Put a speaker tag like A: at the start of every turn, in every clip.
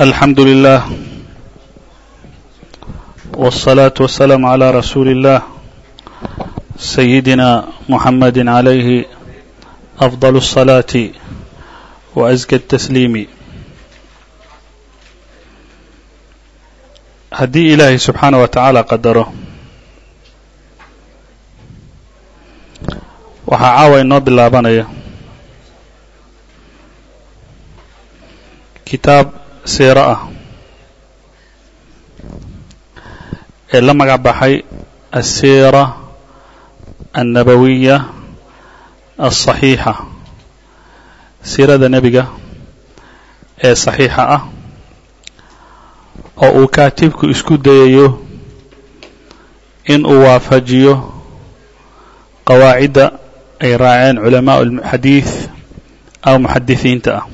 A: الحمد لله والصلاة والسلام على رسول الله سيدنا محمد عليه أفضل الصلاة وأزكى التسليم haddii ilaahay subxaana wa tacaala qadaro waxaa caawa inoo bilaabanaya kitaab siiro ah ee la magac baxay alsiira annabawiya alصaxiixa siirada nebiga ee saxiixa ah oo uu kaatibku isku dayayo in uu waafajiyo qawaacidda ay raaceen culamaءu اlxadiid aw muxadisiinta ah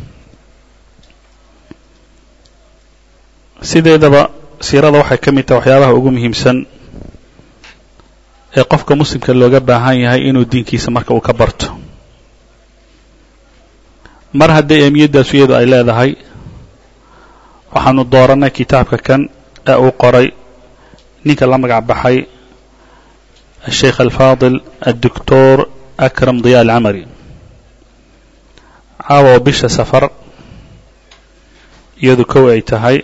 A: sideedaba siirada waxay ka mid tahay waxyaabaha ugu muhiimsan ee qofka muslimka looga baahan yahay inuu diinkiisa marka uu ka barto. Mar haddii ehmiyadaasu iyadu ay leedahay waxaanu doorannay kitaabka kan ee uu qoray ninka la magac baxay asheikh alfaadil adoctor akram diya alcamari caawa oo bisha safar iyadu kow ay tahay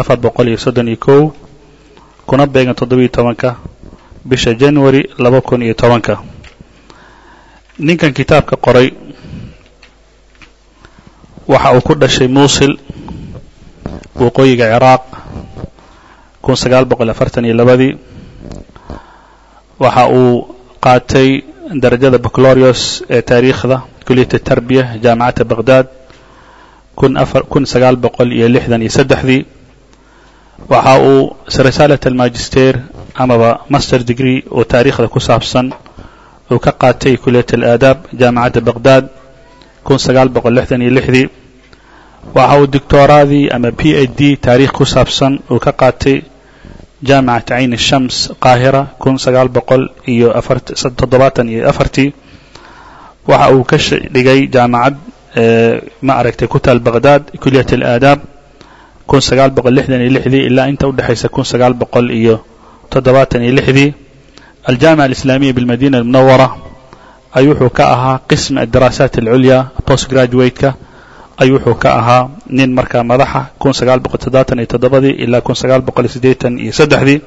A: afar boqol iyo soddon iyo kow kuna beegan toddobiyo tobanka bisha january laba kun iyo tobanka. Ninkan kitaabka qoray waxa uu ku dhashay muusil waqooyiga ciraaq kun sagaal boqol afartan iyo labadii waxa uu qaatay darajada baclorius ee taariikhda kuliyata tarbiya jaamacadda baghdad kun sagaal boqol iyo lixdan iyo saddexdii waxa uu risaalat almagister amaba master degree oo taariikhda ku saabsan uu ka qaatay kuliyat alaadaab jaamacadda baghdad kun waxa uu doctooraadii ama p h d taariikh ku saabsan uu ka qaatay jaamicat cayn shams qaahira kun sagaal boqol afartii. Waxa uu ka dhigay jaamacad ma aragtay ku taal baghdad kuliyat alaadaab kun sagaal boqol lixdan iyo lixdii ilaa inta u kun sagaal boqol iyo toddobaatan iyo lixdii aljaamica alislaamiya bilmadina almunawara ay wuxuu ka ahaa qism adiraasaat alculya post graduate-ka ay wuxuu ka ahaa nin markaa madaxa kun sagaal boqol toddobaatan iyo toddobadii ilaa kun sagaal boqol iyo iyo saddexdii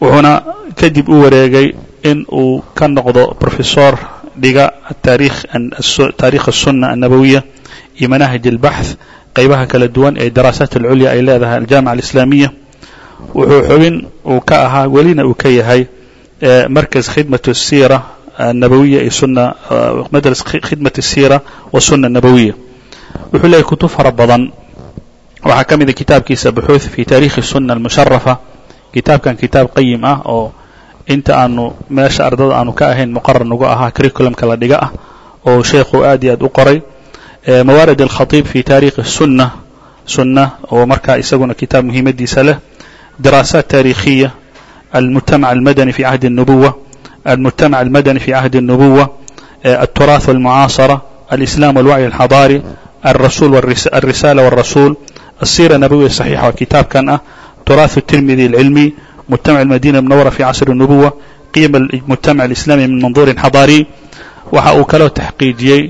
A: wuxuuna kadib u wareegay in uu ka noqdo professor dhiga taarikh taarikh الsuna الnabawiya iyo manahij اlbaxth qaybaha kala duwan ee daraasaat alculya ay leedahay aljaamica alislaamiya wuxuu xubin uu ka ahaa welina uu ka yahay markaz khidmat الsira الnabawiya iyo suna madras khidmat الsira wالsuna الnabawiya wuxuu leeyahy kutub fara badan waxaa ka mida kitaabkiisa buxuuth fi taarikhi الsuna almusharafa kitaabkan kitaab qayim ah oo inta aanu meesha ardada aanu ka ahayn muqarar nagu ahaa curriculumka la dhiga ah oo sheekhu aad iyo aad u qoray mawaarid alkhatiib fi taarikhi الsuna sunna oo markaa isaguna kitaab muhiimadiisa leh diraasaat taarikhiya almujtamac almadani fi cahdi الnubuwa almujtamac almadani fi cahdi الnubuwa التراث والمعاصرة الإسلام والوعي الحضاري الرسول الرسالة والرسول السيرة النبوية الصحيحة وكتاب كان تراث الترمذي العلمي مجتمع المدينة المنورة في عصر النبوة قيم المجتمع الإسلامي من منظور حضاري waxa uu kaloo taxqiijiyey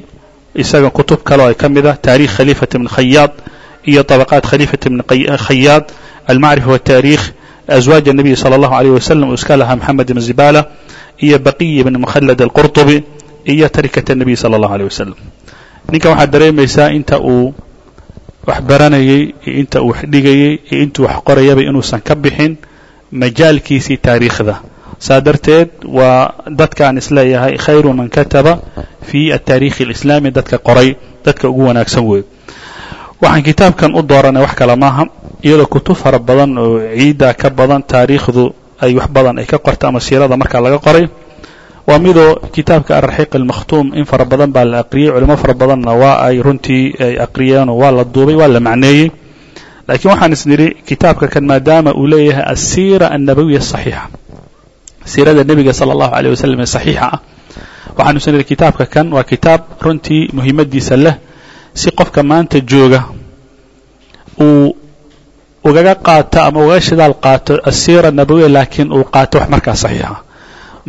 A: isaga kutub kaloo ay ka mid ah taarikh khaliifata bn khayaad iyo طabaqaat khaliifata bn khayaad almacrifa wالtaarikh أزواج النبي صلى الله عليه وسلم uu iska lahaa محamed بن زibالة iyo baqiy بn mkhlد الqرطبي iyo tarikaة النبي صلى الله عليه وسلم ninkan waxaad dareemaysaa inta uu wax baranayey iyo inta uu wax dhigayey iyo intuu wax qorayaba inuusan ka bixin majaalkiisii taariikhda. Saa darteed waa dadkaan is leeyahay khayru man kataba fi ataariikhi alislaami dadka qoray dadka ugu wanaagsan weey waxaan kitaabkan u dooranay wax kale maaha iyadoo kutub fara badan oo ciidda ka badan taariikhdu ay wax badan ay ka qorta ama siirada markaa laga qoray. Waa midoo kitaabka araxiiq almakhtuum in fara badan baa la aqriyey culimo fara badanna waa ay runtii ay aqriyeenoo waa la duubay waa la macneeyey laakiin waxaan is nidhi kitaabka kan maadaama uu leeyahay asiira annabawiya asaxiixa siirada nebiga sala allahu aleyh wasalam ee saxiixa ah waxaan is nidhi kitaabka kan waa kitaab runtii muhiimadiisa leh si qofka maanta jooga uu ugaga qaato ama ugaga shidaal qaato asiira nabawiya laakiin uu qaato wax markaa saxiixa.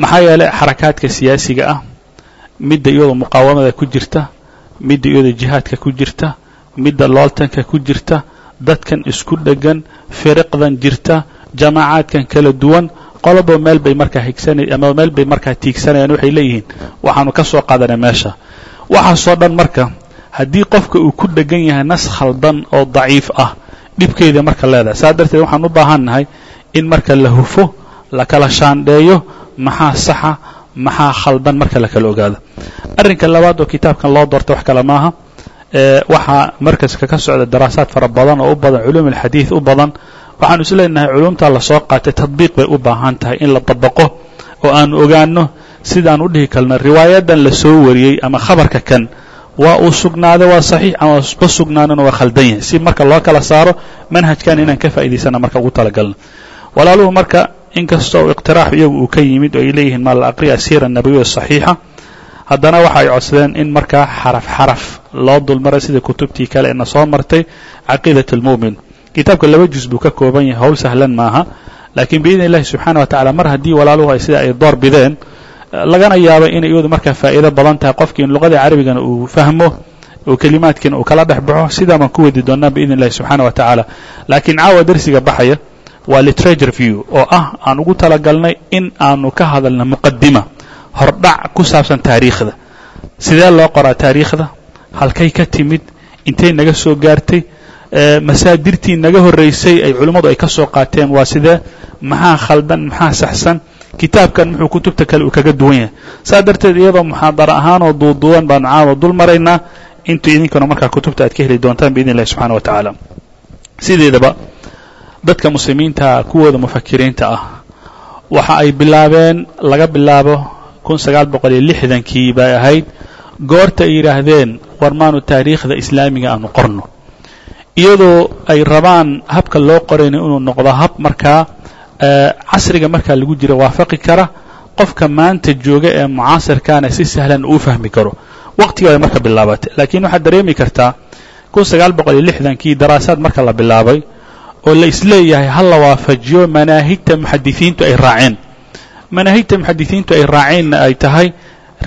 A: Maxaa yeelay xarakaadka siyaasiga ah midda iyadoo muqaawamada ku jirta midda iyadoo jihaadka ku jirta midda looltanka ku jirta dadkan isku dheggan firiqdan jirta jamaacaadkan kala duwan qolobo meel bay markaa higsanay ama meel bay markaa tiigsanayaan waxay leeyihiin. Waxaanu ka soo qaadanay meesha. Waxaasoo dhan marka haddii qofka uu ku dhegan yahay nas khaldan oo daciif ah dhibkeeda marka leedahay. Saa darteed waxaan u baahannahay in marka la hufo la kala shaandheeyo maxaa saxa maxaa khaldan marka la kala ogaado. Arrinka labaad oo kitaabkan loo doorta wax kale maaha waxaa markaska ka socda daraasaad fara badan oo u badan culuum alxadiid u badan. Waxaanu is leenahay culumtaa la soo qaatay tadbiiq bay u baahan tahay in la dabaqo oo aanu ogaano sidaan u dhihi kalno riwaayadan la soo wariyey ama khabarka kan. Waa uu sugnaaday waa saxiix ama ma sugnaanana waa khaldan yahay? Si marka loo kala saaro manhajkan inaan ka faa'idaysana marka ugu talagalno. Walaaluhu marka inkastoo iqtiraax iyagu uu ka yimid oo ay leeyihiin maa la aqriya asiira nabawiya saxiixa haddana waxa ay codsadeen in markaa xaraf xaraf loo dulmaray sida kutubtii kale eena soo martay caqiidat almu'min kitaabka laba juz buu ka kooban yahay howl sahlan maaha laakiin biidni illahi subxaana wa tacala mar haddii walaaluhu ay sida ay door bideen lagana yaabo inay iyadu markaa faa'iido badan tahay qofkii in luqada carabigana uu fahmo oo kelimaadkiina uu kala dhex baxo sidaa baan ku weydi doonaa biidni illahi subxaana wa tacaala. Laakiin caawa darsiga baxaya waa literature view oo ah aan ugu talagalnay in aanu ka hadalno muqadima hordhac ku saabsan taariikhda. Sidee loo qoraa taariikhda? Halkay ka timid intay naga soo gaartay masaadirtii naga horraysay ay culimmadu ay ka soo qaateen waa sidee? Maxaa khaldan maxaa saxsan? Kitaabkan muxuu kutubta kale uu kaga duwan yahay. Saa darteed iyadoo muxaadara ahaanoo duuduuban baanu caawa dul maraynaa intu idinkuna markaa kutubta aad ka heli doontaan biidni illahi subxana wa tacaala. Sideedaba dadka muslimiinta kuwooda mufakiriinta ah waxa ay bilaabeen laga bilaabo kun sagaal boqol iyo lixdankii bay ahayd goorta ay yidhaahdeen war maanu taariikhda islaamiga aanu qorno. Iyadoo ay rabaan habka loo qorayna inuu noqdo hab markaa casriga markaa lagu jira waafaqi kara qofka maanta jooga ee mucaasirkaana si sahlan uu fahmi karo. Waqtiga ay marka bilaabatay. Laakiin waxaad dareemi kartaa kun sagaal boqol iyo lixdankii daraasaad marka la bilaabay oo la is leeyahay ha la waafajiyo manaahigta muxadisiintu ay raaceen manaahigta muxadisiintu ay raaceenna ay tahay.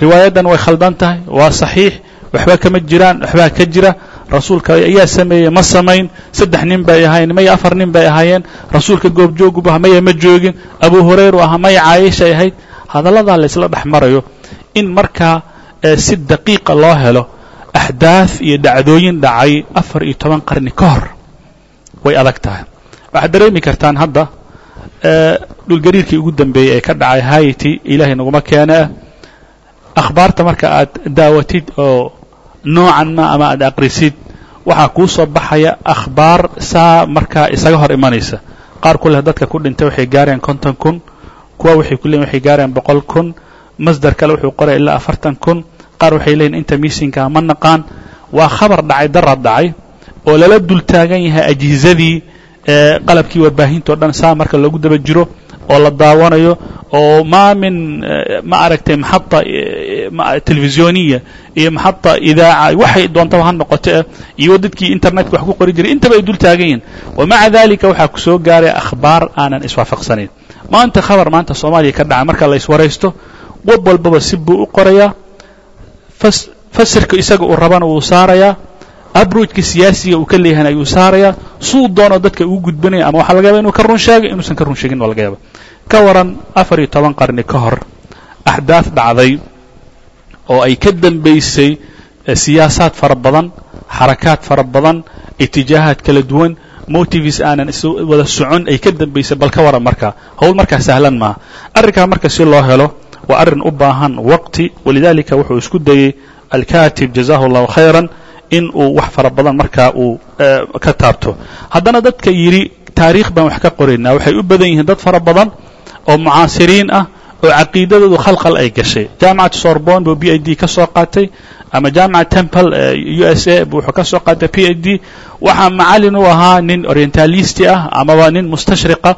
A: Riwaayaddan way khaldan tahay waa saxiix waxba kama jiraan waxbaa ka jira. Rasuulka ayaa sameeyey ma samayn. Saddex nin bay ahaayeen maya afar nin bay ahaayeen. Rasuulka goobjoogubu ah maya ma joogin. Abu hurayru aha maya caayishay ahayd. Hadalladaa laysla dhex marayo in markaa si daqiiqa loo helo axdaaf iyo dhacdooyin dhacay afar iyo toban qarni ka hor way adag tahay. Waxaad dareemi kartaan hadda dhulgariirkii ugu dambeeyey ee ka dhacay haiti ilaahay naguma keene akhbaarta marka aad daawatid oo noocan ma ama aad aqrisid waxaa kuu soo baxaya akhbaar saa markaa isaga hor imanaysa. Qaar ku leh dadka ku dhintay waxay gaareen konton kun kuwa waxay ku leeyiin waxay gaareen boqol kun masdar kale wuxuu qoraya ilaa afartan kun. Qaar waxay leeyihiin inta miisinkaa ma naqaan. Waa khabar dhacay darad dhacay oo lala dul taagan yahay ajhizadii qalabkii warbaahinta o dhan saa marka loogu daba jiro oo la daawanayo oo min ma aragtay maxada telefisiyoniya iyo maxada idaaca waxay doontaba ha noqoto iyo dadkii internetka wax ku qori jiray intaba ay dul taagan yihiin wamaca dalika waxaa ku gaaray akhbaar aanan iswaafaqsanayn. Maanta khabar maanta soomaaliya ka dhaca marka la wab walbaba si buu u qorayaa fasirka isaga uu rabana wuu saarayaa abrojka siyaasiga uu ka leeyahan ayuu saarayaa suu doono dadka uu gudbanaya ama waxaa laga yaba inuu ka run sheegay inuusan ka run sheegin waa laga yaaba ka waran afar iyo toban qarni ka hor axdaaf dhacday oo ay ka dambaysay siyaasaad fara badan xarakaad fara badan itijaahaad kala duwan motives aanan wada socon ay ka dambaysay bal ka waran markaa howl markaa sahlan maaha arrinkaa marka si loo helo waa arrin u baahan waqti walidalika wuxuu isku dayey alkatib jazahu allahu khayran in uu wax fara badan markaa uu ka taabto. Haddana dadka yidhi taariikh baan wax ka qoraynaa. Waxay u badan yihiin dad fara badan oo mucaasiriin ah oo caqiidadoodu khalkhal ay gashay. Jaamacad sorbon buu b i d ka soo qaatay ama jaamacad temple u s a buu wuxuu ka qaatay p i d. Waxaa macallin u ahaa nin orientalisti ah amaba nin mustashriqa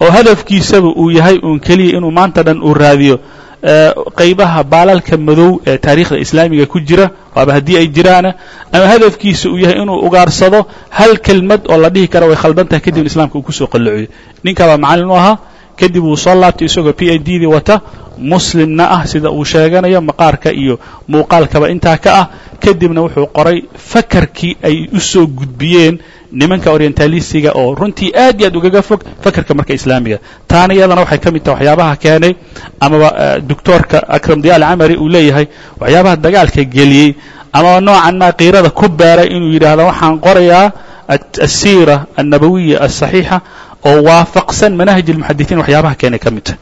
A: oo hadafkiisaba uu yahay uun keliya inuu maanta dhan uu raadiyo qaybaha baalalka madow ee taariikhda islaamiga ku jira waaba haddii ay jiraana ama hadafkiisa uu yahay inuu ugaarsado hal kelmad oo la dhihi kara way khaldan tahay kadibna islaamka uu ku soo qallociyo ninkaabaa macallin u ahaa kadib wuu soo laabtay isagoo p i d dii wata muslimna ah sida uu sheeganayo maqaarka iyo muuqaalkaba intaa ka ah kadibna wuxuu qoray fakarkii ay u soo gudbiyeen nimanka orientalisiga oo runtii aad iyo aad ugaga fog fakarka marka islaamiga. Taana iyadana waxay ka mid tahay waxyaabaha keenay amaba doctoorka akram diyaal camari uu leeyahay waxyaabaha dagaalka geliyey amaba noocan maa kiirada ku beeray inuu yidhaahdo. Waxaan qorayaa asiira annabawiya asaxiixa oo waafaqsan manahij almuxadisiin waxyaabaha keenay ka mid tahay.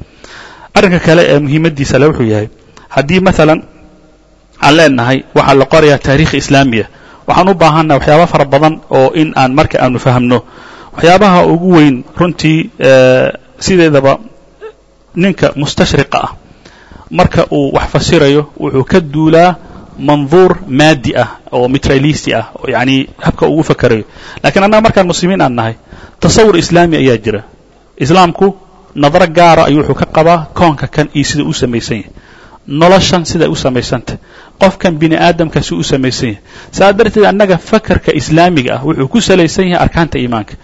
A: Arrinka kale ee muhiimaddiisa le wuxuu yahay haddii maalan aan leenahay waxaa la qorayaa taariikh islaamiya waxaan u baahannaha waxyaaba fara badan oo in aan marka aanu fahamno. Waxyaabaha ugu weyn runtii sideedaba ninka mustashriqa ah. Marka uu wax fasirayo wuxuu ka duulaa manduur maadi ah oo mitralisti ah oo yacni habka ugu fakarayo. Lakiin annaga markaan muslimiin aan nahay tasawur islaami ayaa jira. Islaamku nadro gaara ayuu wuxuu ka qabaa koonka kan iyo sida u samaysan yahay noloshan sida u samaysanta qofkan bini aadamka si u samaysan yahay. Saa darteed annaga fakarka islaamiga ah wuxuu ku salaysan yahay arkaanta iimaanka.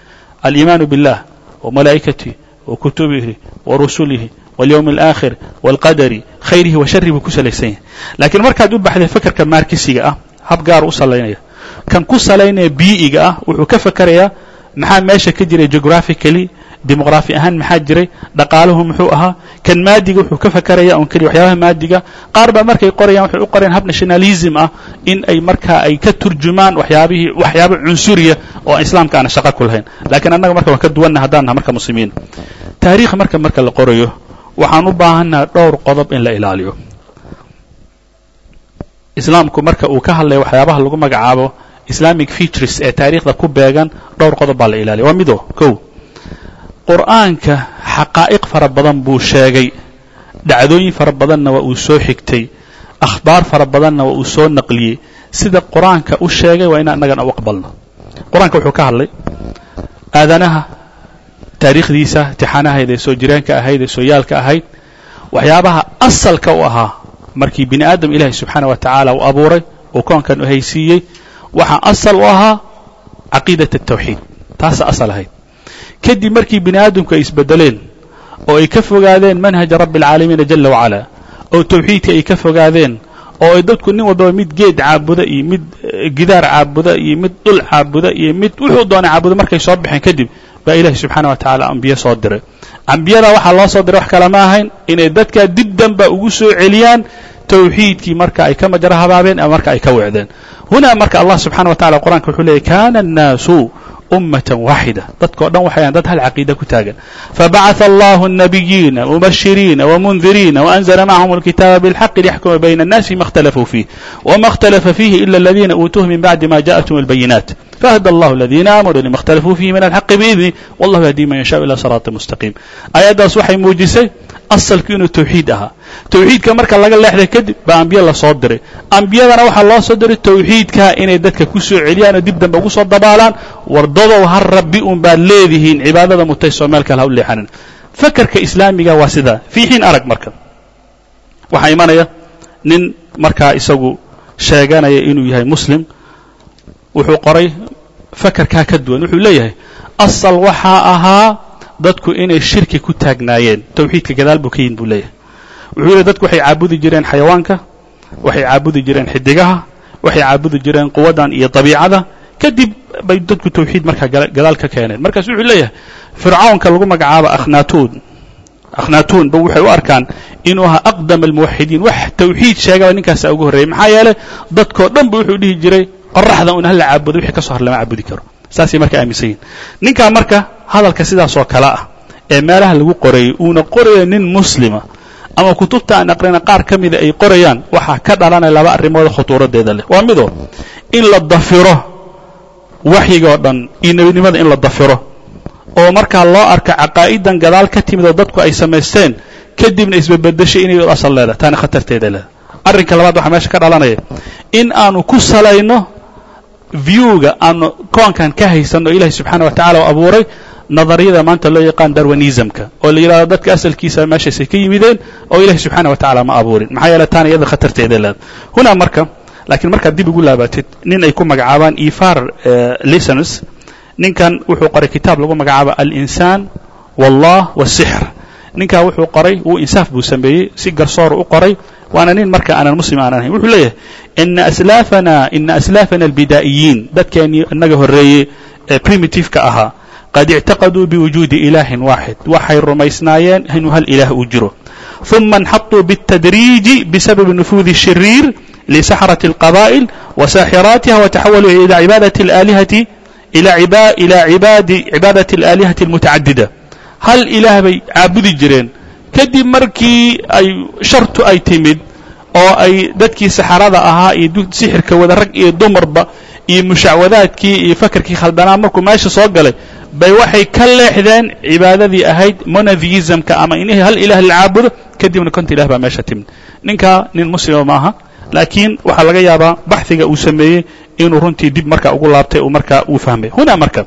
A: Aliimaanu biاllah wamalaa'ikatihi wa kutubihi wa rusulihi walyowmi alaakhir waalqadari khayrihi wa buu ku salaysan yahay. Laakiin markaad u baxday fakarka maarkisiga ah hab gaaru u salaynaya kan ku salaynaya bii'iga ah wuxuu ka fakarayaa maxaa meesha ka jira geographically? Dimuqraafi ahaan maxaa jiray? Dhaqaaluhu muxuu ahaa kan maadiga wuxuu ka fakaraya on keliya waxyaabaha maadiga qaar baa markay qorayaan waxay u qorayaan hab nationalism ah in ay markaa ay ka turjumaan waxyaabihii waxyaaba cunsuriya oo aan islaamka aana shaqo ku lahayn. Lakiin annaga marka waan ka duwanna haddaan naha marka muslimiin. Taariikh marka marka la qorayo waxaan u baahannaha dhowr qodob in la ilaaliyo. Islaamku marka uu ka hadlaya waxyaabaha lagu magacaabo islamic features ee taariikhda ku beegan dhowr qodob baa la ilaaliya. Waa mido kow qur'aanka xaqaa'iq fara badan buu sheegay. Dhacdooyin fara badanna waa uu soo xigtay. Akhbaar fara badanna waa uu soo naqliyey. Sida qur'aanka u sheegay waa inaan annagana u aqbalno qur'aanka wuxuu ka hadlay aadanaha taariikhdiisa tixaanahayd ee soo jireenka ahayd ee sooyaalka ahayd waxyaabaha asalka u ahaa markii bini aadam ilaahay subxaana wa tacaala uu abuuray uu koonkan u haysiiyey waxaa asal u ahaa caqiidat atawxiid taasa asal ahayd kadib markii bini aadamku ay isbedeleen oo ay ka fogaadeen manhaja rabbi alcaalamiina jala wacala oo tawxiidka ay ka fogaadeen oo ay dadku nin walbaba mid geed caabuda iyo mid gidaar caabuda iyo mid dhul caabuda iyo mid wuxuu doonay caabuda markay soo baxeen kadib baa ilaahi subxaana wa tacaala ambiye soo diray. Ambiyada waxaa loo soo diray wax kale ma ahayn inay dadka dib danba ugu soo celiyaan tawxiidkii marka ay ka majro habaabeen ama marka ay ka wecdeen. Hunaa marka allah subxana wa tacala qur'anka wuxuu leeyay kana annaasu ummatan waaxida dadkao dhan waxay ahan dad hal caqiida ku taagan fabacثa allahu الnabiyiina mubashiriina wmundiriina waأnzla macahum اlkitaaba bاlxaqi liyaxkuma bayna الnasi fima اkhtalafuu fiih wma اkhtalafa fiihi ila اladina uutuuhu min bacdi ma jaءathum اlbayinaat fahda allahu اladina aamanuu lima اkhtalafuu fiihi min alxaqi biidni wallahu yahdi man yashaءu ila siraaطi mustaqiim aayaddaas waxay muujisay asalku inuu tawxiid ahaa tawxiidka marka laga leexday kadib baa ambiye la soo diray. Ambiyadana waxaa loo soo diray tawxiidkaa inay dadka ku soo celiyaan oo dib dambe ugu soo dabaalaan. Wardadow har rabbi un baad leedihiin cibaadada mutay meel kale ha u leexanin. Fakarka islaamiga waa sidaa fii arag marka. Waxaa imanaya nin markaa isagu sheeganaya inuu yahay muslim. Wuxuu qoray fakarkaa ka duwan. Wuxuu leeyahay asal waxaa ahaa dadku inay shirki ku taagnaayeen. Tawxiidka gadaal buu ka yihiin buu leeyahay wuxuu yihi dadku waxay caabudi jireen xayawaanka waxay caabudi jireen xidigaha waxay caabudi jireen quwaddan iyo dabiicada. Kadib bay dadku tawxiid markaa gadaal ka keeneen. Markaas wuxuu leeyahay fircawnka lagu magacaabo akhnatuun akhnatuun ba waxay u arkaan inuu ahaa aqdam almuwaxidiin wax tawxiid sheegaba ninkaasa ugu horreeyey maxaa yeelay dadkoo dhan ba wuxuu dhihi jiray qoraxda un hala caabudo wixii ka so har lama caabudi karo. Saasay marka aaminsan yihiin ninkaa marka hadalka sidaasoo kale ah ee meelaha lagu qoreeyey uuna qorayo nin muslima ama kutubta aan aqrina qaar ka mida ay qorayaan waxaa ka dhalanaya laba arrimooda khutuuradeeda leh. Waa mido in la dafiro waxyiga oo dhan iyo nebinimada in la dafiro. Oo markaa loo arka caqaa'idan gadaal ka timid oo dadku ay samaysteen kadibna isbabedeshay inay asal leedahay taana khatarteeda leedahay. Arrinka labaad waxaa meesha ka dhalanaya in aanu ku salayno viewga aanu koonkan ka haysanno ilaahay subxaana wa tacala oo abuuray nadariyada maanta loo yaqaan darwanismka oo la yidhahdo dadka asalkiisa meeshaasay ka yimideen oo ilahi subxaana wa tacala ma abuurin. Maxaa yeele taana iyada khatarteeda leed hunaa marka laakiin markaad dib ugu laabatid nin ay ku magacaabaan ifar listeners ninkan wuxuu qoray kitaab lagu magacaabo alinsaan wallah wasixr ninkaa wuxuu qoray wuu insaaf buu sameeyey si garsoor u qoray waana nin marka aanan muslim aanan ahayn. Wuxuu leeyahay ina aslaafana albidaa'iyiin. Dadkeennii inaga horreeyey ee primitiveka ahaa qad ictaqaduu biwujuudi ilaahin waaxid waxay rumaysnaayeen inuu hal ilaah uu jiro ثuma انxaطuu bالتadriiji bisababi nufuudi الshiriir lisaxraة الqaba'il وsaaxiraatiha وتaxawaluu ilى cibaadaة الآlihati ilى cibaadaة الآlihati الmutacadida hal ilaah bay caabudi jireen kadib markii ay shartu ay timid oo ay dadkii saxarada ahaa iyo sixirka wada rag iyo dumarba iyo mushacwadaadkii iyo fakarkii khaldanaa markuu meesha soo galay bay waxay ka leexdeen cibaadadii ahayd monotheismka ama in hal ilaah la caabudo kadibna konta ilah baa meesha timid. Ninkaa nin muslima maaha laakiin waxaa laga yaabaa baxhiga uu sameeyey inuu runtii dib marka ugu laabtay uu marka uu fahmay. Hunaa marka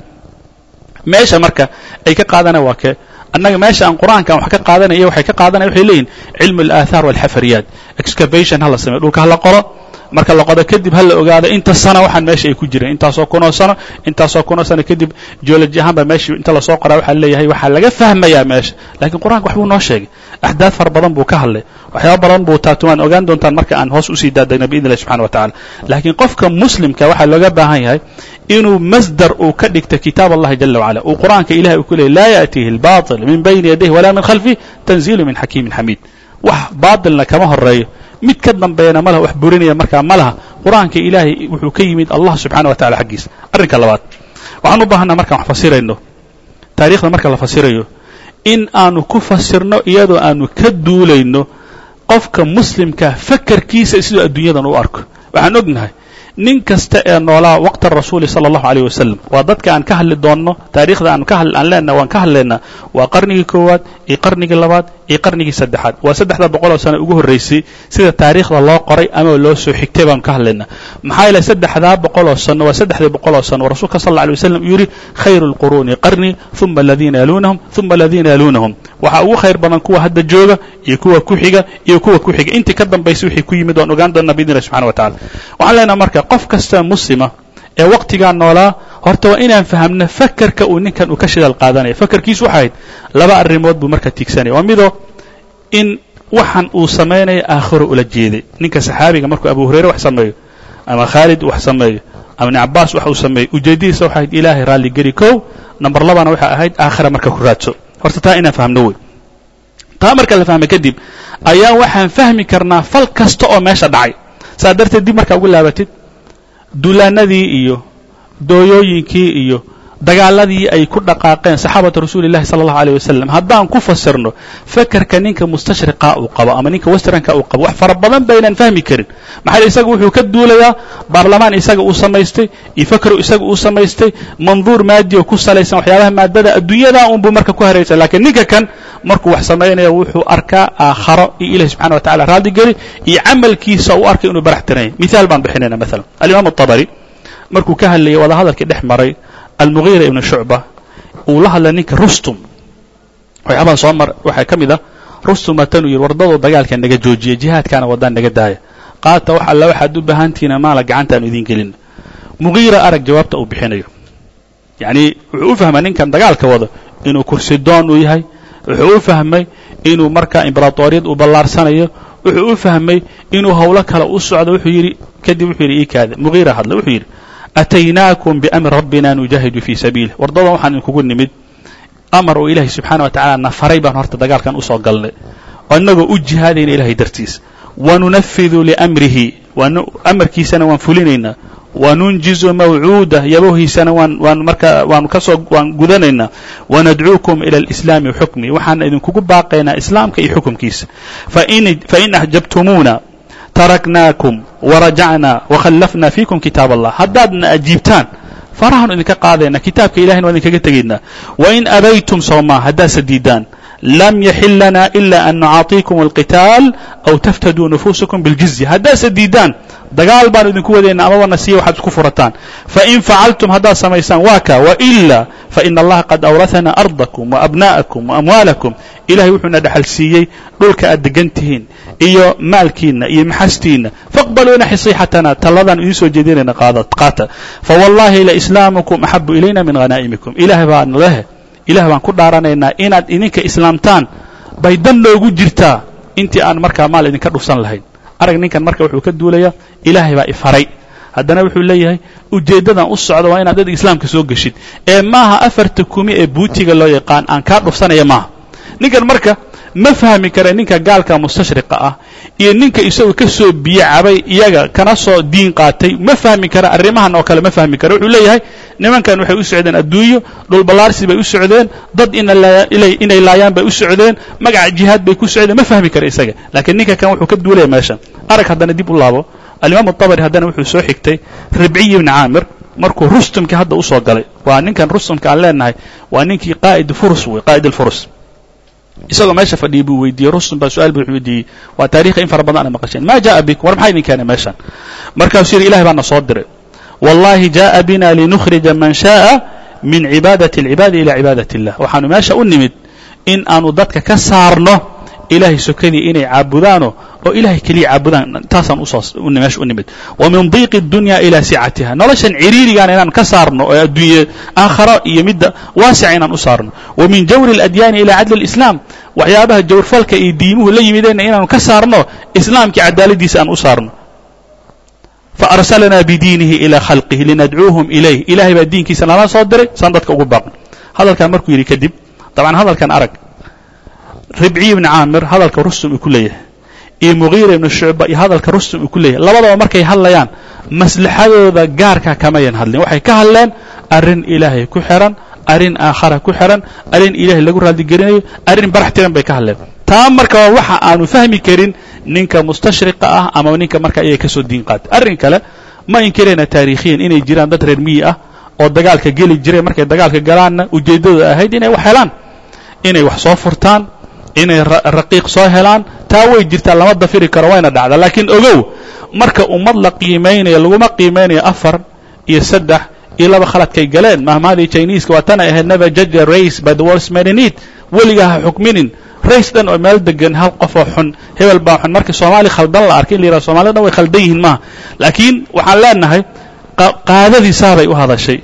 A: meesha marka ay ka qaadanaya waa kee. Annaga meesha aan qur'aankan wax ka qaadanaya waxay ka qaadanaya waxay leeyihiin cilmu alaahaar walxafariyaat excavation ha la sameyo dhulka ha la qoro marka la qodo kadib ha la ogaado inta sano waxaan meesha ay ku jireen intaasoo kunoo sano intaasoo kunoo sano kadib geology ahaan baa meesha inta lasoo qoraa waxaa leeyahay waxaa laga fahmayaa meesha lakiin qur'anka waxbuu noo sheegay axdaad fara badan buu ka hadlay waxyaaba badan buu taatumaan ogaan doontaan marka aan hoos usii daadegna biidn illahi subxana wa tacala laakiin qofka muslimka waxaa looga baahan yahay inuu masdar uu ka dhigto kitaab allahi jala wacala uu qur'aanka ilahay uu ku leeyay laa yaأtiihi اlbaطil min bayni yadayh walaa min khalfih tanzilu min xakiimin xamiid wax baatilna kama horeeyo mid ka dambeeyana ma laha wax burinaya markaa ma laha. Qur'aanka ilaahay wuxuu ka yimid allah subxana wa tacala xaggiisa. Arrinka labaad waxaan u baahanaa markaan wax fasirayno. Taarikhda marka la fasirayo in aanu ku fasirno iyadoo aanu ka duulayno qofka muslimka fakarkiisa siduu adduunyadan u arko. Waxaan ognahay nin kasta ee noolaa waqta rasuuli sala allahu alayh wasalam waa dadka aan ka hadli doonno taariikhda aan ka aan leenaha waan ka hadlaynaa waa qarnigii koowaad iyo qarnigii labaad iyo qarnigii saddexaad. Waa saddexda boqoloo sano ugu horraysay sida taariikhda loo qoray ama loo soo xigtay baanu ka hadlaynaa. Maxaa yeele saddexdaa boqoloo sano waa saddexdii boqoloo sano. Rasuulka sal alla alay wasalam uu yidhi khayru lquruuni qarni uma aladiina yaluunahum uma aladiina yaluunahum. Waxaa ugu khayr badan kuwa hadda jooga iyo kuwa ku xiga iyo kuwa ku xiga. Intii ka dambaysa wixii ku yimid waan ogaan doonnaa biidn illahi subxana wa tacala waxaan leenaha marka qof kasta muslima ee waqtigaa noolaa horta waa inaan fahamno fakarka uu ninkan uu ka shidaal qaadanaya fakarkiisu waxay ahayd laba arrimood buu marka tiigsanaya waa midoo in waxan uu samaynaya aakhiro ula jeeday. Ninka saxaabiga markuu abu hurayre wax sameeyo ama khaalid wax sameeyo ama ibni cabbaas wax uu sameeyo ujeeddadiisa waxay ahayd ilaahay raalligeli kow. Number labana waxay ahayd aakhira marka ku raadso. Horta taa inaan fahmno wey taa marka la fahmay kadib ayaa waxaan fahmi karnaa fal kasta oo meesha dhacay. Saa darteed dib markaa ugu laabatid duulaanadii iyo dooyooyinkii iyo dagaaladii ay ku dhaqaaqeen saxaabatu rasuuli llahi sala allahu aleyh wasalam haddaan ku fasirno fakerka ninka mustashriqa uu qabo ama ninka westranka uu qabo wax fara badan baynaan fahmi karin. Maxaa isaga wuxuu ka duulayaa baarlamaan isaga uu samaystay iyo fakeru isaga uu samaystay manduur maadi oo ku salaysan waxyaabaha maadada adduunyada unbuu marka ku haraysa lakiin ninka kan markuu wax samaynaya wuxuu arkaa aakharo iyo ilahi subxana wa tacala raalligeli iyo camalkiisa uu arkay inuu barax tiranaya mihaal baan bixinayna maalan alimaam atabari markuu ka hadlayay wada dhex maray almugiira ibnu shucba uu la hadlay ninka rustum. Waxyaabaha soo mar waxaa ka mid ah rustum yidhi wardadoo dagaalka naga joojiya jihaadkaana waddaan naga daaya. Qaata wax alla waxaad u baahantihiina maala gacantaanu idiin gelin. Mugiira arag jawaabta uu bixinayo. Yacnii wuxuu u fahmay ninkan dagaalka wado inuu kursi doon uu yahay wuxuu u fahmay inuu markaa imberatoriyad uu ballaarsanayo wuxuu u fahmay inuu howlo kale u socdo wuxuu yidhi kadib wuxuu yidhi ii kaada mugiira hadla wuxuu yidhi ataynaakum biamri rabbina nujaahidu fii sabiilih wardadan waxaan idinkugu nimid amar oo ilaahay subxaana wa tacala na faray baan horta dagaalkan u soo galnay oo innagoo u jihaadayna ilahay dartiis wanunafidu liamrihi amarkiisana waan fulinaynaa wanunjizu mawcuudah yabohiisana waan markaa waan ka soo waan gudanaynaa wanadcuukum ila alislaami waxukmi waxaana idinkugu baaqaynaa islaamka iyo xukumkiisa fain axjabtumuuna taraknaakum warajacnaa wakhallafna fiikum kitaab allah haddaadna ajiibtaan farahaanu idinka qaadayna kitaabka ilahayna waan idinkaga tegaynaa wain abaytum soomaa haddaad sadiidaan lam yaxil lana ila an nucaatiikum alqitaal aw taftaduu nufuusakum biاljizya haddaase diidaan dagaal baan idinku wadayna amabana siiya waxaad isku furataan fain facaltum haddaad samaysaan waa ka waila faina allaha qad awraثana ardakum waabna'akum waamwaalakum ilahay wuxuuna dhexal siiyey dhulka aad degan tihiin iyo maalkiinna iyo maxastiinna faqbaluuna xisiixatana talladaan idiin soo jeedinayna qaata fawallahi laislaamukum axabu ilayna min hanaa'imikum ilahay baan leh ilah baan ku dhaaranaynaa inaad idinka islaamtaan bay dan noogu jirtaa intii aan markaa maal idinka dhufsan lahayn. Arag ninkan marka wuxuu ka duulayaa ilaahay baa ifaray haddana wuxuu leeyahay ujeeddadan u socda waa inaad dad islaamka soo geshid. Ee maaha afarta kumi ee buutiga loo yaqaan aan kaa dhufsanaya maaha. Ninkan marka ma fahmi kara ninka gaalka mustashriqa ah iyo ninka isagu ka soo biyo iyaga kana soo diin qaatay ma fahmi kara arrimahan oo kale ma fahmi kara wuxuu leeyahay nimankan waxay u socdeen adduunyo dhulballaarsi bay u socdeen dad inay laayaan bay u socdeen magaca jihaad bay ku socdeen ma fahmi kara isaga. Laakiin ninka kan wuxuu ka duulaya meeshan arag haddana dib u laabo. Alimaam atabari haddana wuxuu soo xigtay ribciy ibni caamir markuu rustumkii hadda u soo galay. Waa ninkan rustumka aan leenahay waa ninkii qaa'id furus wey qaa'id alfurus isagoo meesha fadhiyay buu weydiiyey rustum baa su-aal buu weydiiyey waa taarikha in fara badan ana maqasheen ma ja'a bikum war maxaa idin keenay meeshan markaasuu yidhi ilahay baana soo diray wallahi jaءa bina linukhrija man shaءa min cibaadaةi اlcibaadi ila cibaadaة الlah waxaanu meesha u nimid in aanu dadka ka saarno ilahay sokadii inay caabudaano oo ilahay keliya caabudaan taasaan usoo meesha u nimid wa min diiqi الdunya ila sicatiha noloshan ciriirigaan inaan ka saarno oo adduunye aakharo iyo midda waasica inaan u saarno wa min jawri اladyaani ila cadli اlislaam waxyaabaha jawrfalka iyo diimuhu la yimideenna inaanu ka saarno islaamkii cadaaladiisa aan u saarno faarslnaa bdiinihi ilى khalqihi linadcuuhum ilayh ilahay baa diinkiisa nala soo diray saan dadka ugu baaqno hadalkan markuu yidhi kadib dabcan hadalkan arag ribciy ibni caamir hadalka rustum uu ku leeyahay. Iyo mugiira ibnu shucba iyo hadalka rustum uu ku leeyahay. Labadaba markay hadlayaan maslaxadooda gaarka kamayan hadlin. Waxay ka hadleen arrin ilaahay ku xihan arrin aakhara ku xihan arrin ilahay lagu raadigelinayo arrin barax tiran bay ka hadleen. Taa marka waxa aanu fahmi karin ninka mustashriqa ah ama ninka marka iyaga ka soo diin qaatay. Arrin kale ma inkirayna taariikhiyan inay jiraan dad reer miyi ah oo dagaalka geli jiray. Markay dagaalka galaanna ujeeddadooda ahayd inay wax helaan inay wax soo furtaan inay raqiiq soo helaan taa way jirtaa lama dafiri karo wayna dhacdaa. Laakiin ogow marka ummad la qiimaynayo laguma qiimaynayo afar iyo saddex iyo laba khaladkay galeen. Mahmaadii chiniiska waa tanay ahayd never judge a race by the world's marinid weligaa ha xukminin. Rays dhan oo meel degan hal qofoo xun hebel baa xun. Markii soomaali khaldan la arkay in la yidhaha soomaalida dhan way khaldan yihiin maaha. Laakiin waxaan leenahay qaadadiisaabay u hadashay.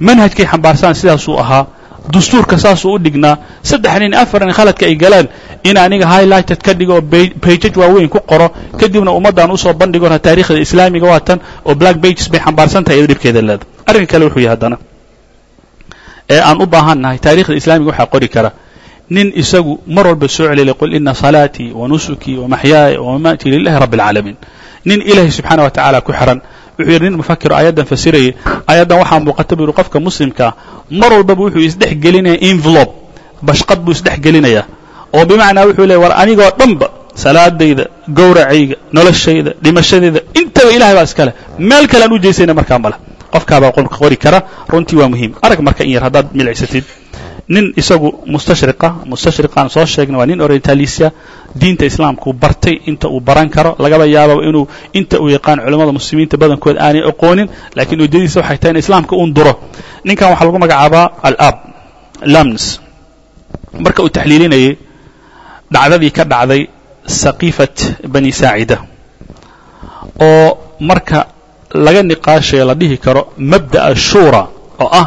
A: Manhajkay xambaarsaan sidaasuu ahaa dastuurka saasuu u dhignaa. Saddex nin afar nin khaladka ay galeen in aniga highlighted ka dhigo oo baijaj waaweyn ku qoro. Kadibna ummaddaan u soo bandhigona taariikhda islaamiga waa tan oo black bages bay xambaarsan tahay iyado dhibkeeda arrinka kale wuxuu yahay haddana. Ee aan u baahan nahay taarikhda islaamiga waxaa qori kara. Nin isagu mar walba soo celilay qul ina salaatii wa nusukii wa maxyaaya wa mamaatii lilahi rabbi alcaalamiin nin ilaahay subxaana wa tacaala ku xihan wuxuu yidhi nin mufakiro aayaddan fasirayay aayaddan waxaa muuqata buu yihi qofka muslimkaa mar walbaba wuxuu isdhex gelinaya envelope bashqad buu isdhex gelinayaa oo bimacnaa wuxuu leeyay war anigoo dhanba salaadayda gowracayga noloshayda dhimashadayda intaba ilahay baa iskale meel kale aan u jeysayna markaa male qofkaabaa qori kara. Runtii waa muhiim. Arag marka in yar haddaad milicsatid nin isagu mustashriqa mustashriqaan soo sheegna waa nin orientalisia diinta islaamku bartay inta uu baran karo lagaba yaababa inuu inta uu yaqaan culammada muslimiinta badankood aanay aqoonin laakiin ujeedadiisa waxay tahay in islaamka uun duro ninkan waxaa lagu magacaabaa alaab lams marka uu taxliilinayay dhacdadii ka dhacday saqiifat bani saacida oo marka laga niqaashayo la dhihi karo mabda'a shuura oo ah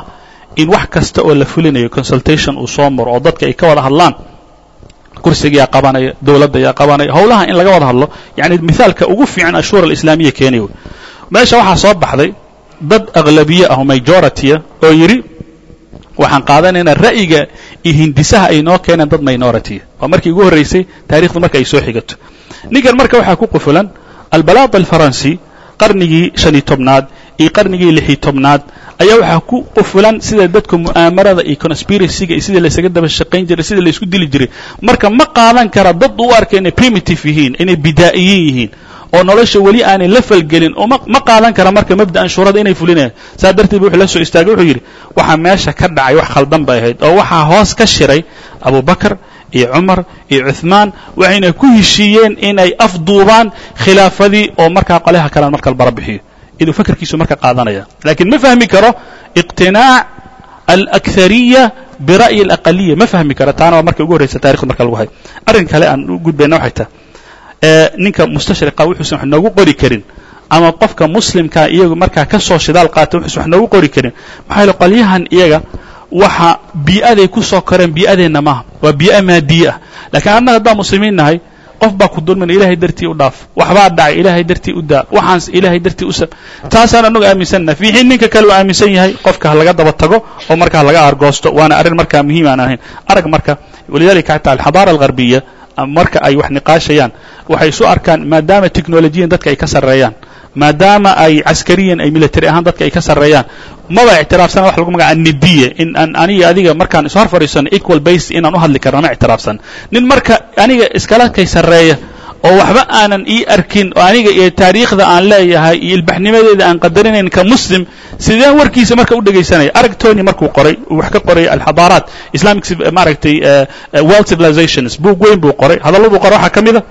A: in wax kasta oo la fulinayo consultation uu soo maro oo dadka ay ka wada hadlaan kursigayaa qabanaya dowladda ayaa qabanaya howlaha in laga wada hadlo yani mithaalka ugu fiican ashuura alislaamiya keenaya meesha waxaa soo baxday dad aglabiye ah oo majority-a oo yidhi waxaan qaadanaynaa ra'yiga iyo hindisaha ay noo keeneen dad minority waa markii ugu horraysay taarikhdu marka ay soo xigato. Ninkan marka waxaa ku qufulan albalaad alfaransi qarnigii shan iyo tobnaad iyo qarnigii lixii tobnaad ayaa waxaa ku qufulan sida dadka mu'aamarada iyo conspiracyga iyo sidii laysaga daba shaqayn jiray sidii laysku dili jiray. Marka ma qaadan kara dad u arka inay primitive yihiin inay bidaa'iyiin yihiin oo nolosha weli aanay la falgelin oo ma qaadan kara marka mabda'an shuurada inay fulinayaan. Saa darteed bu wuxuu la soo istaagay wuxuu yidhi waxaa meesha ka dhacay wax khaldan bay ahayd oo waxaa hoos ka shiray abubakar iyo cumar iyo cuثmaan waxayna ku heshiiyeen inay afduubaan khilaafadii oo markaa qolyaha kalean marka la inuu fakerkiisu marka qaadanaya. Lakiin ma fahmi karo iqtinaac alakariya bira'yi alaqaliya ma fahmi karo. Taana waa marka ugu horreysa tarikda marka lagu hayo. Arrin kale aan u waxay tahay. Ninka mustashriqa wuxuusan wax noogu qori karin. Ama qofka muslimkaa iyagu markaa ka shidaal qaata wuxuusan wax noogu qori karin. Maxaa yaele qolyahan iyaga waxa bii'aday ku koreen bii'adeenna maaha. Waa bii'a maadiye ah lakiin annaga haddaan muslimiin nahay qof baa ku dulmina ilahay dartii u dhaaf. Waxbaa dhacay ilaahay dartii u daa. Waxaans ilaahay dartii u sab taasaan annagu aaminsannaha fiixiin ninka kale uu aaminsan yahay qofka ha daba tago oo marka laga argoosto waana arrin markaa muhiim ahayn. Arag marka walidalika xataa alxadaara algharbiya marka ay wax niqaashayaan waxay isu arkaan maadaama technolojiyan dadka ay ka sarreeyaan maadaama ay caskariyan ay military ahaan dadka ay ka sarreeyaan. Maba ictiraafsana wax lagu magaca nidiya in aan aniga adiga markaan ishor fadhiisano equal base inaan u hadli karna ma ictiraafsan. Nin marka aniga iskala kay sarreeya oo waxba aanan ii arkin oo aniga iyo taariikhda aan leeyahay iyo ilbaxnimadeeda aan qadarinayn ka muslim sideen warkiisa marka u dhegaysanaya? Arag tony markuu qoray wax ka qoray alxadaaraat islamic maaragtay world civilizations buug weyn buu qoray. Hadalladuu qoray waxaa ka mida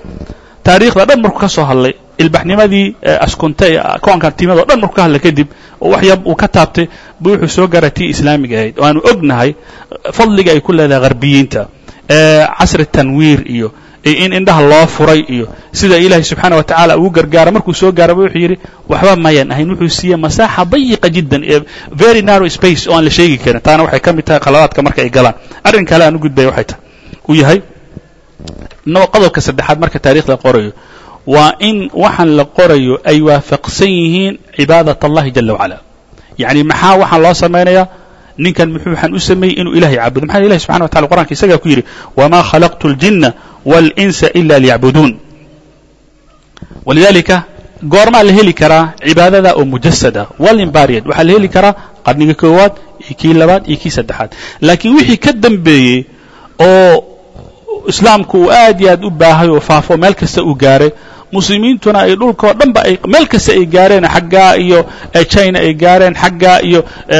A: taariikhda dhan markuu ka soo hadlay ilbaxnimadii askunta ee koonkan timado dhan markuu ka hadlay kadib oo waxyab uu ka taabtay buu wuxuu soo gaara tii islaamiga ahayd. Oo aanu ognahay fadliga ay ku leedahay gharbiyiinta casri tanwiir iyo in indhaha loo furay iyo sida ilaahay subxaana wa tacaala ugu gargaara markuu soo gaaraba wuxuu yidhi waxba mayan ahayn. Wuxuu siiyey masaaxa dayiqa jiddan very narrow space oo aan la sheegi karin. Taana waxay ka mid tahay khaladaadka marka ay galaan. Arrin kale aan u gudbaya waxay tahay. Uu yahay qodobka saddexaad marka taarikhda qorayo waa in waxaan la qorayo ay waafaqsan yihiin cibaadat allahi jala wacala. Yacni maxaa waxaan loo samaynayaa? Ninkan muxuu waxaan u sameeyey inuu ilahay caabudo. Maxaa ilahi subxana wa tacala qur'anka isagaa ku yidhi wamaa khalaqtu اljina wاlinsa ila liyacbuduun walidalika goormaa la heli karaa cibaadada oo mujasada walimbariyad waxaa la heli karaa qarniga koowaad iyo kii labaad iyo kii saddexaad. Laakiin wixii ka dambeeyey oo islaamku uu aad iyo aad u baahay oo faafo meel kasta uu gaaray muslimiintuna ay dhulkao dhanba ay meel kasta ay gaareen xaggaa iyo china ay gaareen xaggaa iyo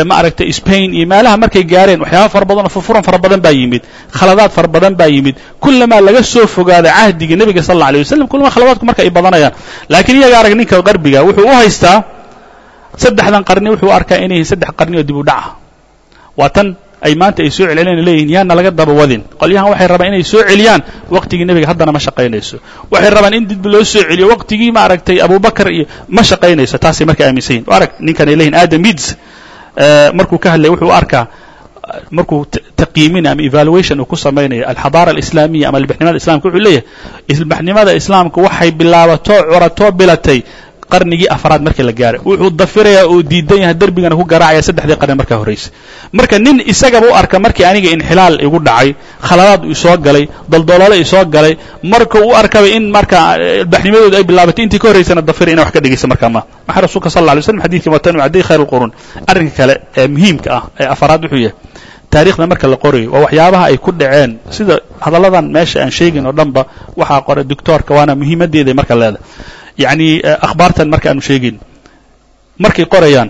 A: maaragtay spain iyo meelaha markay gaareen waxyaaba fara badan oo furfuran fara badan baa yimid. Khaladaad fara badan baa yimid. Kullamaa laga soo fogaaday cahdiga nebiga sal alla alay wasalam kullamaa khaladaadku marka ay badanayaan. Laakiin iyaga arag ninka qarbiga wuxuu u haystaa saddexdan qarni wuxuu arkaa inay saddex qarni oo dib u dhaca waa tan ay maanta ay soo celcelina leeyihiin yaana laga daba wadin. Qolyahan waxay rabaan inay soo celiyaan waqtigii nebiga haddana ma shaqaynayso. Waxay rabaan in dib loo soo celiyo waqtigii maaragtay abubakar iyo ma shaqaynayso taasay marka aaminsan yihiin arag ninkan ay leeyihiin adam mids markuu ka hadlaya wuxuu arkaa markuu taqiimin ama evaluation uu ku samaynayo alxadaara alislaamiya ama ilbaxnimada islamka wuxuu leeyahay ilbaxnimada islaamka waxay bilaabatoo curatoo bilatay qarnigii afraad markii la gaaray. Wuxuu dafirayaa uu diidan yahay derbigana ku garaacaya saddexdii qarni markaa horraysay marka nin isagaba u arka markii aniga inxilaal igu dhacay khaladaad isoo galay daldoloole isoo galay marka u arkaba in marka ilbaxnimadooda ay bilaabatay intii ka horraysana dafira ina wax ka dhegaysa markaa ma. Maxaa rasuulka sal alla lay slam xadidkii watan cadday khayr alquruun arrinka kale ee muhiimka ah ee afaraad wuxuu yahay. Taarikhda marka la qorayo waa waxyaabaha ay ku dhaceen. Sida hadalladan meesha aan sheegin oo dhanba waxaa qoray doctoorka waana muhiimaddeeday marka leedahay yacni akhbaartan marka aanu sheegin markay qorayaan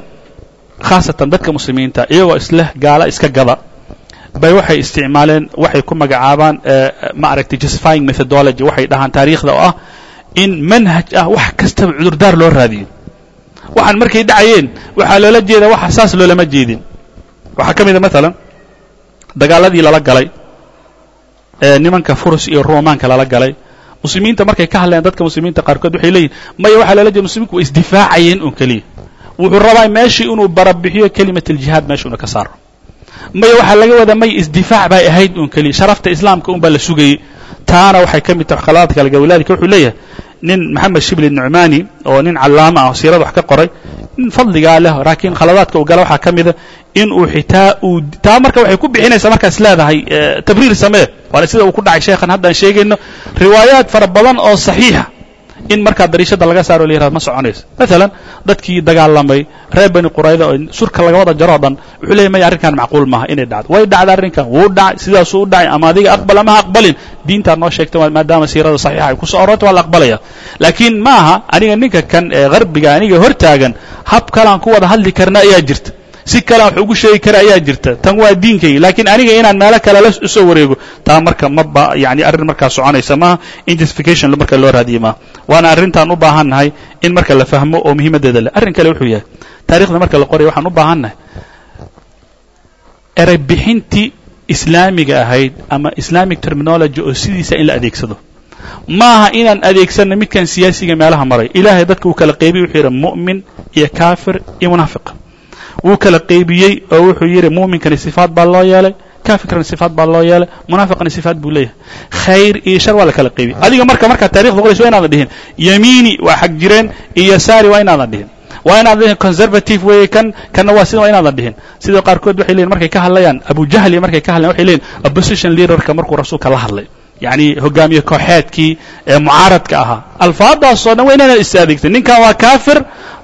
A: khaasatan dadka muslimiinta iyagoo isleh gaala iska gada bay waxay isticmaaleen waxay ku magacaabaan ma aragtay justifying methodology waxay dhahaan taariikhda oo ah in manhaj ah wax kastaba cudurdaar loo raadiyo waxaan markay dhacayeen waxaa loola jeeda waxa saas loolama jeedin. Waxaa ka mida maalan dagaaladii lala galay nimanka furus iyo romaanka lala galay muslimiinta markay ka hadleen dadka muslimiinta qaarkood waxay leeyihiin maya waxaa loola jeeda muslimiinku way isdifaacayeen un keliya. Wuxuu rabaa meeshii inuu barabixiyo kelimat aljihaad meesha una ka saaro. Maya waxaa laga wadaa may isdifaac bay ahayd un keliya. Sharafta islaamka un la sugayey. Taana waxay ka mid tahay khalaadka kale walidalika wuxuu leeyahay nin maxamed shibli nucmani oo nin callaama ah siirada wax ka qoray fadligaa leh laakiin khaladaadka uu gala waxaa ka mida in uu xitaa uu taa marka waxay ku bixinaysaa markaas leedahay tabriir samee. Waana sida uu ku dhacay sheekhan haddaan sheegayno riwaayaad fara badan oo saxiixa in markaa dariishada laga saaro la yiraahdo ma soconayso. Maalan dadkii dagaalamay reer bani qurayda oo surka laga wada jaroo dhan wuxuu leeyay maya arrinkan macquul maaha inay dhacdo. Way dhacda arrinkan wuu dhacay sidaasuu u dhacay ama adiga aqbal ama ha aqbalin. Diintaad noo sheegtay maadaama siirada saxiixa ay ku soo waa la aqbalaya. Laakiin ma aha aniga ninka kan ee harbiga aniga hor taagan hab kalaan ku wada hadli karna ayaa jirta si kalean wax ugu sheegi kara ayaa jirta. Tan waa diinkayga laakiin aniga inaan meelo kale la soo wareego taa marka maba yani arrin markaa soconaysa maaha in justification marka loo raadiye maaha. Waana arrintaan u baahan nahay in marka la fahmo oo muhiimaddeeda leh arrin kale wuxuu yahay. Taarikhda marka la qoraya waxaan u baahan nahay erey bixintii islaamiga ahayd ama islamic terminology oo sidiisa in la adeegsado. Maaha inaan adeegsanno midkan siyaasiga meelaha maray. Ilaahay dadka uu kala qaybiyey wuxuu yidhi mu'min iyo kaafir iyo munaafiq wuu kala qaybiyey oo wuxuu yidhi mu'minkani sifaat baa loo yeelay kaafirkana sifaat baa loo yeelay munaafiqana sifaat buu leeyahay. Khayr iyo shar waa la kala qaybiyey. Adiga marka markaa taarikhda qoraysa waa inaadan dhihin. Yamiini waa xag jireen iyo yasaari waa inaadan dhihin. Waa inaadan dhihin conservative weeye kan kanna waa sida waa inaadan dhihin. Sida qaarkood waxay leeyihiin markay ka hadlayaan abu jahli markay ka hadlayan waxay leeyihiin opposition leaderka markuu rasuulka la hadlay. Yacni hogaamiye kooxeedkii ee mucaaradka ahaa. Alfaadaasoo dhan waa inaadan is adeegsan ninkan waa kaafir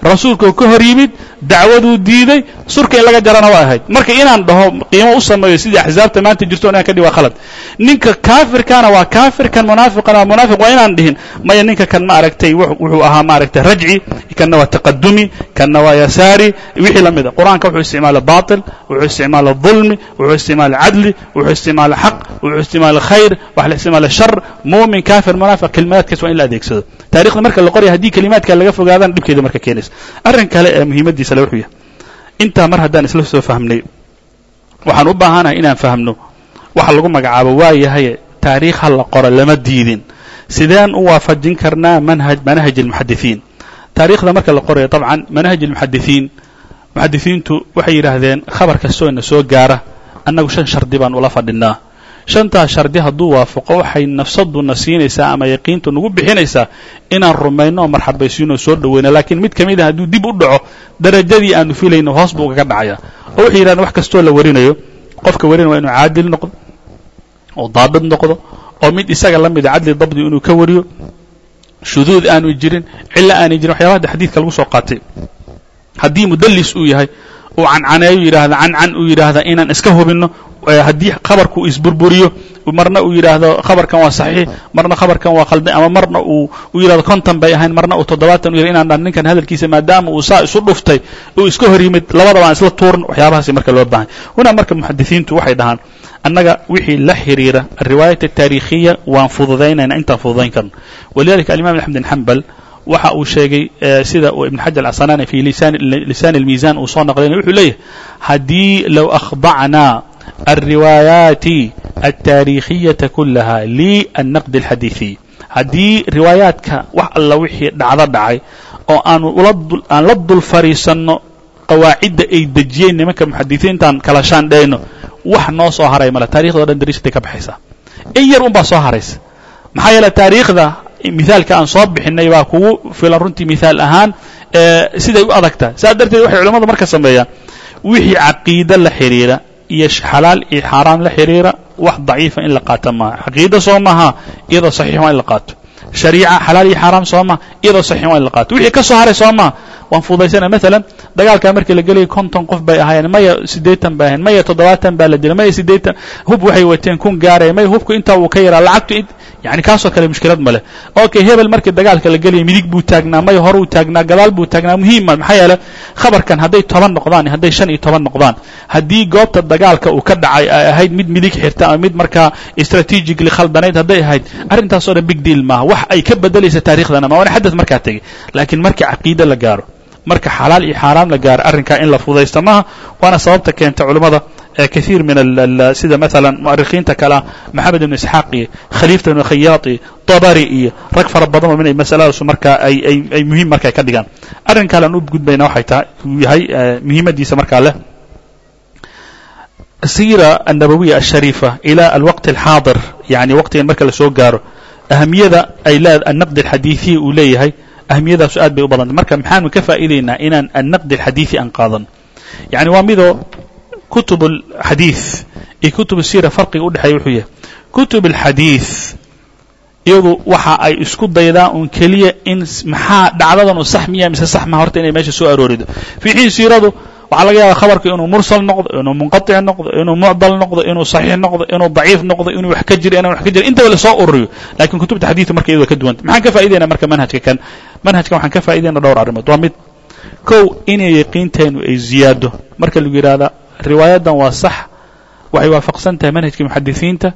A: rasuulkuu ka hor yimid dacwaduu diiday surka in laga jarana waa ahayd. Marka inaan dhaho qiimo u sameeyo sidii axsaabta maanta jirto inaan ka dhig waa khalad. Ninka kaafirkana waa kaafir kan munaafiqana waa munaafiq waa inaan dhihin maya ninka kan ma aragtay wuxuu ahaa ma aragtay rajci kanna waa taqadumi kanna waa yasaari wixii la mida qur'aanka wuxuu isticmaala batil wuxuu isticmaala dulmi wuxuu isticmaala cadli wuxuu isticmaala xaq wuxuu isticmaala khayr waxa la isticmaala shar. Muumin kaafir munaafiq kelimaadkaas waa in la adeegsado taarikhda marka la qoraya haddii kelimaadka laga fogaadaan dhibkeeda marka keenaysa arrin kale ee muhiimaddiisa le wuxuu yahay intaa mar haddaan isla soo fahmnay waxaan u baahanahay inaan fahmno waxa lagu magacaabo waa yahaye taariikh ha la qoro lama diidin. Sideen u waafajin karnaa manhaj manahaj almuxadisiin taariikhda marka la qorayo dabcan manahaj almuxadisiin muxadisiintu waxay yidhaahdeen khabar kastoo ina soo gaara annagu shan shardi baan ula fadhinaa shantaas shardi hadduu waafaqo waxay nafsaduna siinaysaa ama yaqiintu nagu bixinaysaa inaan rumayno oo marxabaysiino soo dhoweyno laakiin mid ka mid a hadduu dib u dhaco darajadii aanu filayno hoos buu ugaga dhacaya. Oo waxay yidhahdeen wax kastoo la warinayo qofka warinaya waa inuu caadil noqdo oo daabid noqdo oo mid isaga la mida cadli dabdi inuu ka wariyo shuduud aanu jirin cilo aanay jirin. Waxyaaba hadda xadiidka lagu soo qaatay. Haddii mudallis uu yahay uu cancaneeyo yidhaahda cancan uu yidhaahda inaan iska hubinno haddii khabarku isburburiyo marna uu yidhaahdo khabarkan waa saxiix marna khabarkan waa khaldan ama marna uu uu yidhahdo konton bay ahayn marna uu toddobaatan u yahay inaan dhan ninkan hadalkiisa maadaama uu saa isu dhuftay uu iska hor yimid labadaba aan isla tuurin waxyaabahaasi marka loo baahay hunaa marka muxadisiintu waxay dhahaan annaga wixii la xiriira alriwaayat altaarikhiya waan fududaynayna intaan fududayn karno. Walidalika alimam axmed bin xambal waxa uu sheegay sida uu ibn xajar alcasanaani fi lisaan almiisan uu soo naqlayna wuxuu leeyahay haddii low akhdacnaa alriwaayaati altaariikhiyata kulaha liannaqdi alxadiiثiy haddii riwaayaadka wax alla wixii dhacdo dhacay oo aanu aan la dul fariisanno qawaacidda ay dejiyeen nimanka muxadisiintan kala shaandhayno wax noo soo haray male taarikhda o dhan dariishatay ka baxaysaa in yar un baa soo haraysa maxaa yeele taariikhda mihaalka aan soo bixinay baa kugu filan runtii mihaal ahaan siday u adagtahay saas darteed waxay culimmadu marka sameeyaan wixii caqiide la xidhiidha iyo xalaal iyo xaaraan la xidhiira wax daciifa in la qaato maaha. Caqiida soo maaha iyadoo saxiix in la qaato. Shariica xalaal iyo xaaraam soo maha iyadoo saxiix in la qaato. Wixii ka soo haray soo maha waan fududaysana maalan dagaalkaa markii la gelayay konton qof bay ahaayeen maya siddeetan bay ahayn maya toddobaatan baa la dilay maya siddeetan hub waxay wateen kun gaaraya maya hubku intaa wuu ka yaraa lacagtu yani kaasoo kale mushkilad ma leh. Okay hebel markii dagaalka la gelayay midig buu taagnaa maya hor uu taagnaa gadaal buu taagnaa muhiima maxaa yeele khabarkan hadday toban noqdaan iyo hadday shan iyo toban noqdaan haddii goobta dagaalka uu ka dhacay ay ahayd mid midig xirta ama mid markaa strategically khaldanayd hadday ahayd arrintaasoo dhan big deal maaha. Wax ay ka bedelaysa taarikhdana ma waana xadad markaa tegey. Laakiin markii caqiide la gaaro marka xalaal iyo xaaraam la gaaro arrinkaa in la fudaysta maaha waana sababta keenta culimmada kaiir min sida maalan mu'arikhiinta kale ah maxamed ibnu isxaaq iyo khaliifta ibnu khayaad iyo dabari iyo rag fara badan oo minay masaladaasu markaa ay muhiim markay ka dhigaan. Arrinkaa aan u gudbayna waxay tahay uu yahay muhiimadiisa markaa leh. Asiira annabawiya ashariifa ila alwaqti alxaadir yani waqtigan marka la soo gaaro ahamiyada ay anaqd alxadiiثiya uu leeyahay ahmiyadaasu aad bay u badanta marka maxaanu ka faa'iidaynaa inaan annaqdi alxadiidi aan qaadan. Yacni waa midoo kutub alxadiid iyo kutub asira farqiga u wuxuu yahay kutub alxadiid iyadu waxa ay isku daydaan uun keliya in maxaa dhacdadan u sax miya mise sax maha horta inay meesha soo aroorido. Fii xiin siiradu waxaa laga yaaba khabarka inuu mursal noqdo inuu munqaطic noqdo inuu mucdal noqdo inuu saxiix noqdo inuu daciif noqdo inuu wax ka jiro inaan wax ka jiro intaba la soo ururiyo laakiin kutubta xadiidka marka iyadu way ka duwanta maxaan ka faa'idaynaa marka manhajka kan? Manhajkan waxaan ka faa'idaynaa dhowr arrimood. Waa mid kow inay yaqiinteennu ay ziyaado. Marka lagu yidhahda riwaayadan waa sax waxay waafaqsan tahay manhajka muxadisiinta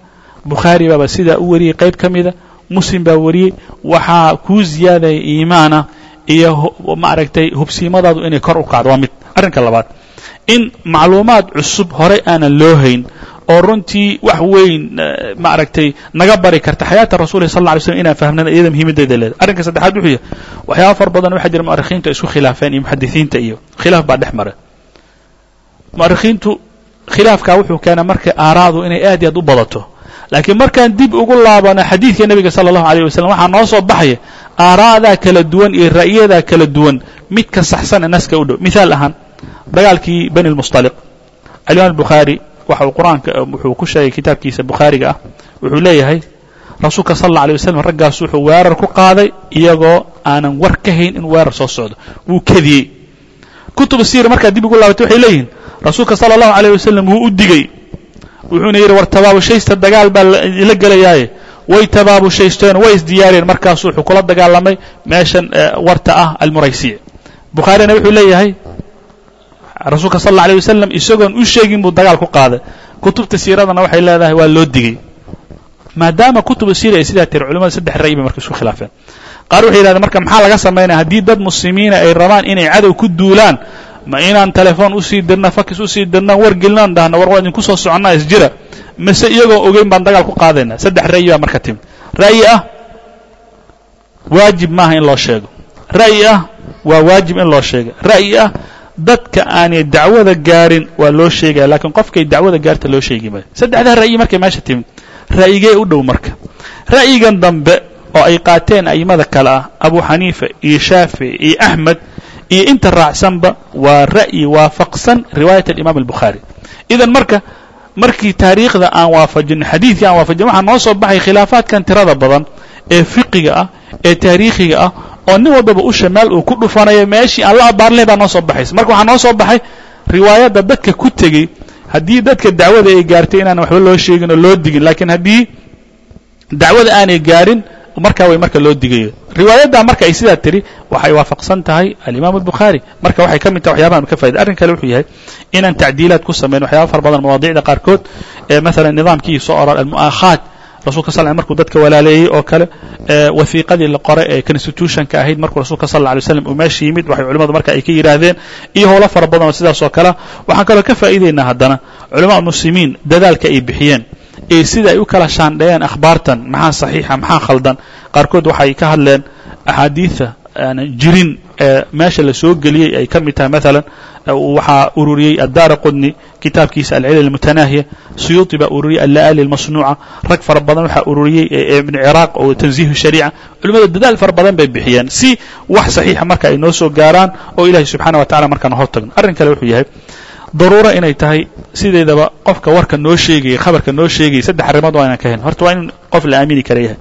A: bukhaari baaba sidaa u wariyey qayb ka mida muslim baa wariyey waxaa kuu ziyaadaya iimaana iyo maaragtay hubsiimadaadu inay kor u kacdo waa mid arrinka labaad. In macluumaad cusub horey aanan loo hayn oo runtii wax weyn maaragtay naga bari karta xayaata rasuuli sal lla slm inaan fahmnana iyada muhiimaddeeda leedahay. Arrinka saddexaad wuxuu yahay waxyaaba far badan waxaa jira mu'arikhiintu ay isku khilaafeen iyo muxadisiinta iyo khilaaf baa dhex maray mu'arikhiintu khilaafkaa wuxuu keenaa marka aaraadu inay aad iyo aad u badato. Laakiin markaan dib ugu laabano xadiidka nebiga sala allahu alayh wasalam waxaa noo soo baxaya aaraadaa kala duwan iyo ra'yadaa kala duwan midka saxsan ee naska u dhow. Mithaal ahaan dagaalkii bani lmustaliq alimaam albukhaari waxa uu qur'aanka wuxuu ku sheegay kitaabkiisa bukhaariga ah. Wuxuu leeyahay rasuulka sal alla alay wasalam raggaas wuxuu weerar ku qaaday iyagoo aanan war ka hayn in weerar soo socdo. Wuu kadiyey kutubu siira markaa dib ugu laabatay waxay leeyihiin rasuulka sala allahu alayh wasalam wuu u digey wuxuuna yidhi war tabaabushaysta dagaal baa la gelayaaye way tabaabushaysteeno way isdiyaariyeen markaasu wuxuu kula dagaalamay meeshan warta ah almuraysic bukhaarina wuxuu leeyahay rasuulka sal alla alay wasalam isagoon u sheegin buu dagaal ku qaaday. Kutubta siiradana waxay leedahay waa loo digey maadaama kutubu siira ay sidaa tiri culimada saddex ra'yi bay marka isku khilaafeen. Qaar waxay yidhahdeen marka maxaa laga samaynaya haddii dad muslimiina ay rabaan inay cadow ku duulaan ma inaan telefoon u sii dirna fakis u sii dirna war gelinaan dhahna war waa idinku soo soconnaa isjira mise iyagoo ogeyn baan dagaal ku qaadayna? Saddex ra'yi baa marka timid. Ra'yi ah waajib maaha in loo sheego. Ra'yi ah waa waajib in loo sheega ra'yi ah dadka aanay dacwada gaarin waa loo sheegaya laakiin qofkay dacwada gaarta loo sheegi maayo. Saddexdaa ra'yi markay meesha timid ra'yigee u dhow marka. Ra'yigan dambe oo ay qaateen a'immada kale ah abu xaniifa iyo shaafici iyo axmed iyo inta raacsanba waa ra'yi waafaqsan riwaayat alimaam albukhaari. Idan marka markii taariikhda aan waafajino xadiidkii aan waafajino waxaa noo soo baxay khilaafaadkan tirada badan ee fiqiga ah ee taariikhiga ah oo nin walbaba usha meel uu ku dhufanayo meeshii aan la abaarlay baa noo soo baxaysa marka waxaa noo soo baxay riwaayadda dadka ku tegey haddii dadka dacwada ay gaartay inaan waxba loo sheegin oo loo digin laakiin haddii dacwada aanay gaarin markaa way marka loo digayo. Riwaayaddaa marka ay sidaa tiri waxay waafaqsan tahay alimaam albukhaari marka waxay ka mid tahay waxyabahan ka faiday arrin kale wuxuu yahay inaan tacdiilaad ku samayn waxyaaba fara badan mawaadicda qaarkood. Ee maalan nidaamkii soo oran almu'aakhaat rasulka sal l markuu dadka walaaleeyey oo kale wasiiqadii la qoray ee constitutionka ahayd markuu rasulka sal alay slam uu meesha yimid waxay culimmadu marka ay ka yidhaahdeen iyo howlo fara badan oo sidaas oo kale waxaan kaloo ka faa'iidaynaa haddana culama muslimiin dadaalka ay bixiyeen ee sida ay u kala shaandheeyeen akhbaartan maxaa saxiixa maxaa khaldan qaarkood waxay ka hadleen axaadiida aanan jirin ee meesha la soo geliyey ay ka mid tahay. Maalan waxaa ururiyey addaara qudni kitaabkiisa alcilal almutanaahiya. Suyuuti baa ururiyey alla'ali almasnuuca. Rag fara badan waxaa ururiyey ibnu ciraaq oo tanziihu shariica. Culimmada dadaal fara badan bay bixiyeen si wax saxiixa marka ay noo soo gaaraan oo ilahay subxaana wa tacala markaan hor tagno. Arrin kale wuxuu yahay daruuro inay tahay sideedaba qofka warka noo sheegaya khabarka noo sheegaya saddex arrimood waa inaan ka hen horta waa in qof la aamini kara yahay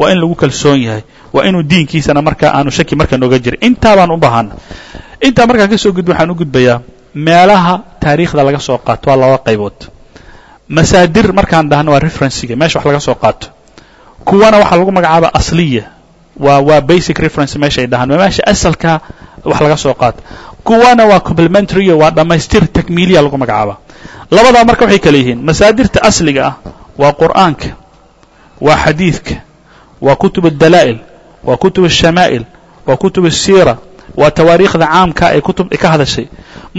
A: waa in lagu kalsoon yahay waa inuu diinkiisana markaa aanu shaki marka nooga jirin intaa baan u baahana intaa markaan ka soo gudbo waxaan u gudbayaa meelaha taariikhda laga soo qaato waa laba qaybood. Masaadir markaan dhahno waa referenciga meesha wax laga soo qaato. Kuwana waxaa lagu magacaaba asliya. Waa waa basic reference meesha ay dhahaan meesha asalka wax laga soo qaato. Kuwana waa complementary waa dhammaystir takmiiliya lagu magacaaba. Labadaa marka waxay kale yihiin. Masaadirta asliga ah waa qur'aanka waa xadiidka waa kutub اdalaa'il waa kutub الshamaa'il waa kutub الsiira waa tawaariikhda caamka ee kutub ka hadashay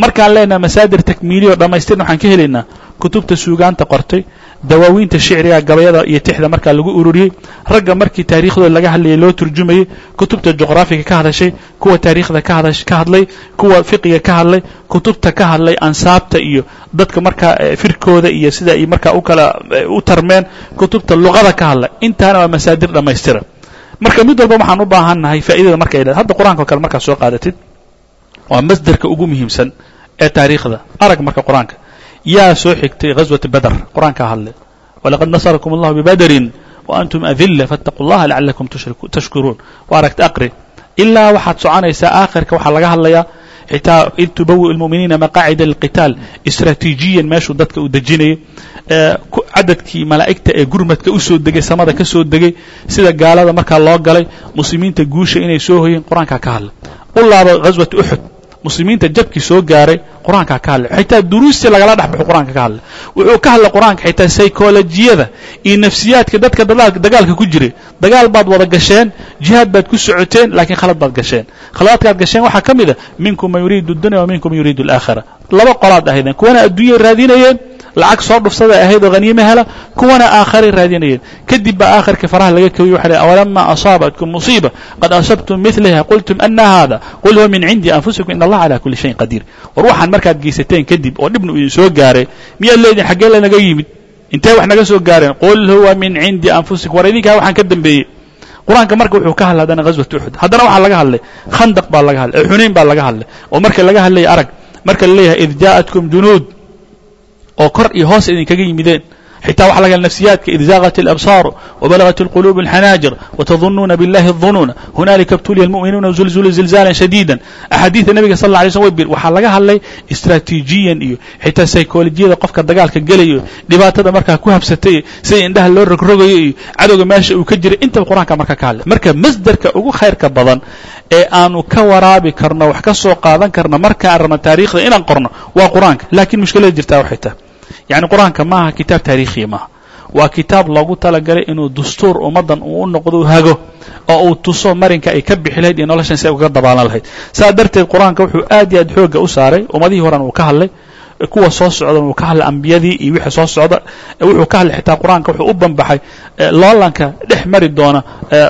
A: markaan leenaha masaadir takmiiliya oo dhammaystirna waxaan ka helaynaa kutubta suugaanta qortay dawaawiinta shicriga gabayada iyo tixda markaa lagu ururiyey ragga markii taariikhdooda laga hadlayay loo turjumayey kutubta juqraafiga ka hadashay kuwa taariikhda ka hadlay kuwa fiqiga ka hadlay kutubta ka hadlay ansaabta iyo dadka markaa firkooda iyo sida ay markaa u kala u tarmeen kutubta luqada ka hadlay intaana waa masaadir dhammaystira marka mid walba waxaan u baahannahay faa'iidada marka ay leedahay. Hadda qur'aanka o kale markaad soo qaadatid waa masderka ugu muhiimsan ee taariikhda. Arag marka qur'aanka. Yaa soo xigtay ghaswati badr qur'aankaa hadle. Walaqad nasarakum allahu bibadrin wa antum adilla faاtaquu اllaha lacalakum tashkuruun. Wa aragta aqri. Ilaa waxaad soconaysaa aakhirka waxaa laga hadlayaa xitaa id tubawi'u اlmu'miniina maqaacida lilqitaal istraatiijiyan meeshuu dadka u dejinayay cadadkii malaa'igta ee gurmadka u degay samada ka soo degay sida gaalada markaa loo galay muslimiinta guusha inay soo hoyeen qur'aankaa ka hadla u laaba ghaswat uxud muslimiinta jabkii soo gaaray qur'aankaa ka hadlay xitaa duruustii lagala dhex baxo qur'aanka ka hadlay wuxuu ka hadlay qur'aanka xitaa saykolojiyada iyo nafsiyaadka dadka dagaalka ku jiray. Dagaal baad wada gasheen jihaad baad ku socoteen laakiin khalad baad gasheen. Khaladaadkaad gasheen waxaa ka mid a minkum man yuriidu dunya wa minkum man yuriidu alaakhira laba qolaad ahaydeen kuwana adduunyay raadinayeen lacag soo dhufsaday ahayd oo haniime hela kuwana aakharay raadinayeen. Kadib baa aakhirkii faraha laga kawiyey waxa lh awalama asaabatkum musiiba qad asabtum milaha qultum ana hada qul huwa min cindi anfusikum in allah calaa kuli shayin qadiir. War waxaan markaad geysateen kadib oo dhibna idin soo gaaray miyaad leedihin xaggee lanaga yimid? Intee wax naga soo gaareen? Qul huwa min cindi anfusikum. War idinkaa waxaan ka dambeeyey. Qur'aanka marka wuxuu ka hadlay haddana ghaswat uxud haddana waxaa laga hadlay khandaq baa laga hadlay xunayn baa laga hadlay. Oo marka laga hadlaya arag marka la id jaa'atkum junuud oo kor iyo hoos idinkaga yimideen xitaa waxa laga nafsiyaadka id zaaqat alabsaaru wabalagat alquluub alxanaajir watadunuuna biاllahi الظunuuna hunaalika ibtuliya almu'minuuna zulzulu zilzaalan shadiida axaadiida nebiga sal lla alay slm way bir waxaa laga hadlay istraatiijiyan iyo xitaa saykolojiyada qofka dagaalka gelayo dhibaatada markaa ku habsatay sida indhaha loo rogrogayo iyo cadowga meesha uu ka jiray intaba qur-aanka marka ka hadlay marka masderka ugu khayrka badan ee aanu ka waraabi karno wax ka soo qaadan karno markaan rabno taariikhda inaan qorno waa qur-aanka laakiin mushkilada jirtaa waxay tahay yacni qur'aanka maaha kitaab taariikhiya maaha. Waa kitaab loogu talagalay inuu dastuur ummaddan uu u noqdo hago oo uu tuso marinka ay ka bixi lahayd iyo noloshan si ay uga dabaalan lahayd. Saa darteed qur'aanka wuxuu aad iyo aad xoogga u saaray ummadihii horan uu ka hadlay kuwa soo socdan uu ka hadlay ambiyadii iyo wixii soo socda wuxuu ka hadlay xitaa qur-aanka wuxuu u banbaxay loolanka dhex mari doona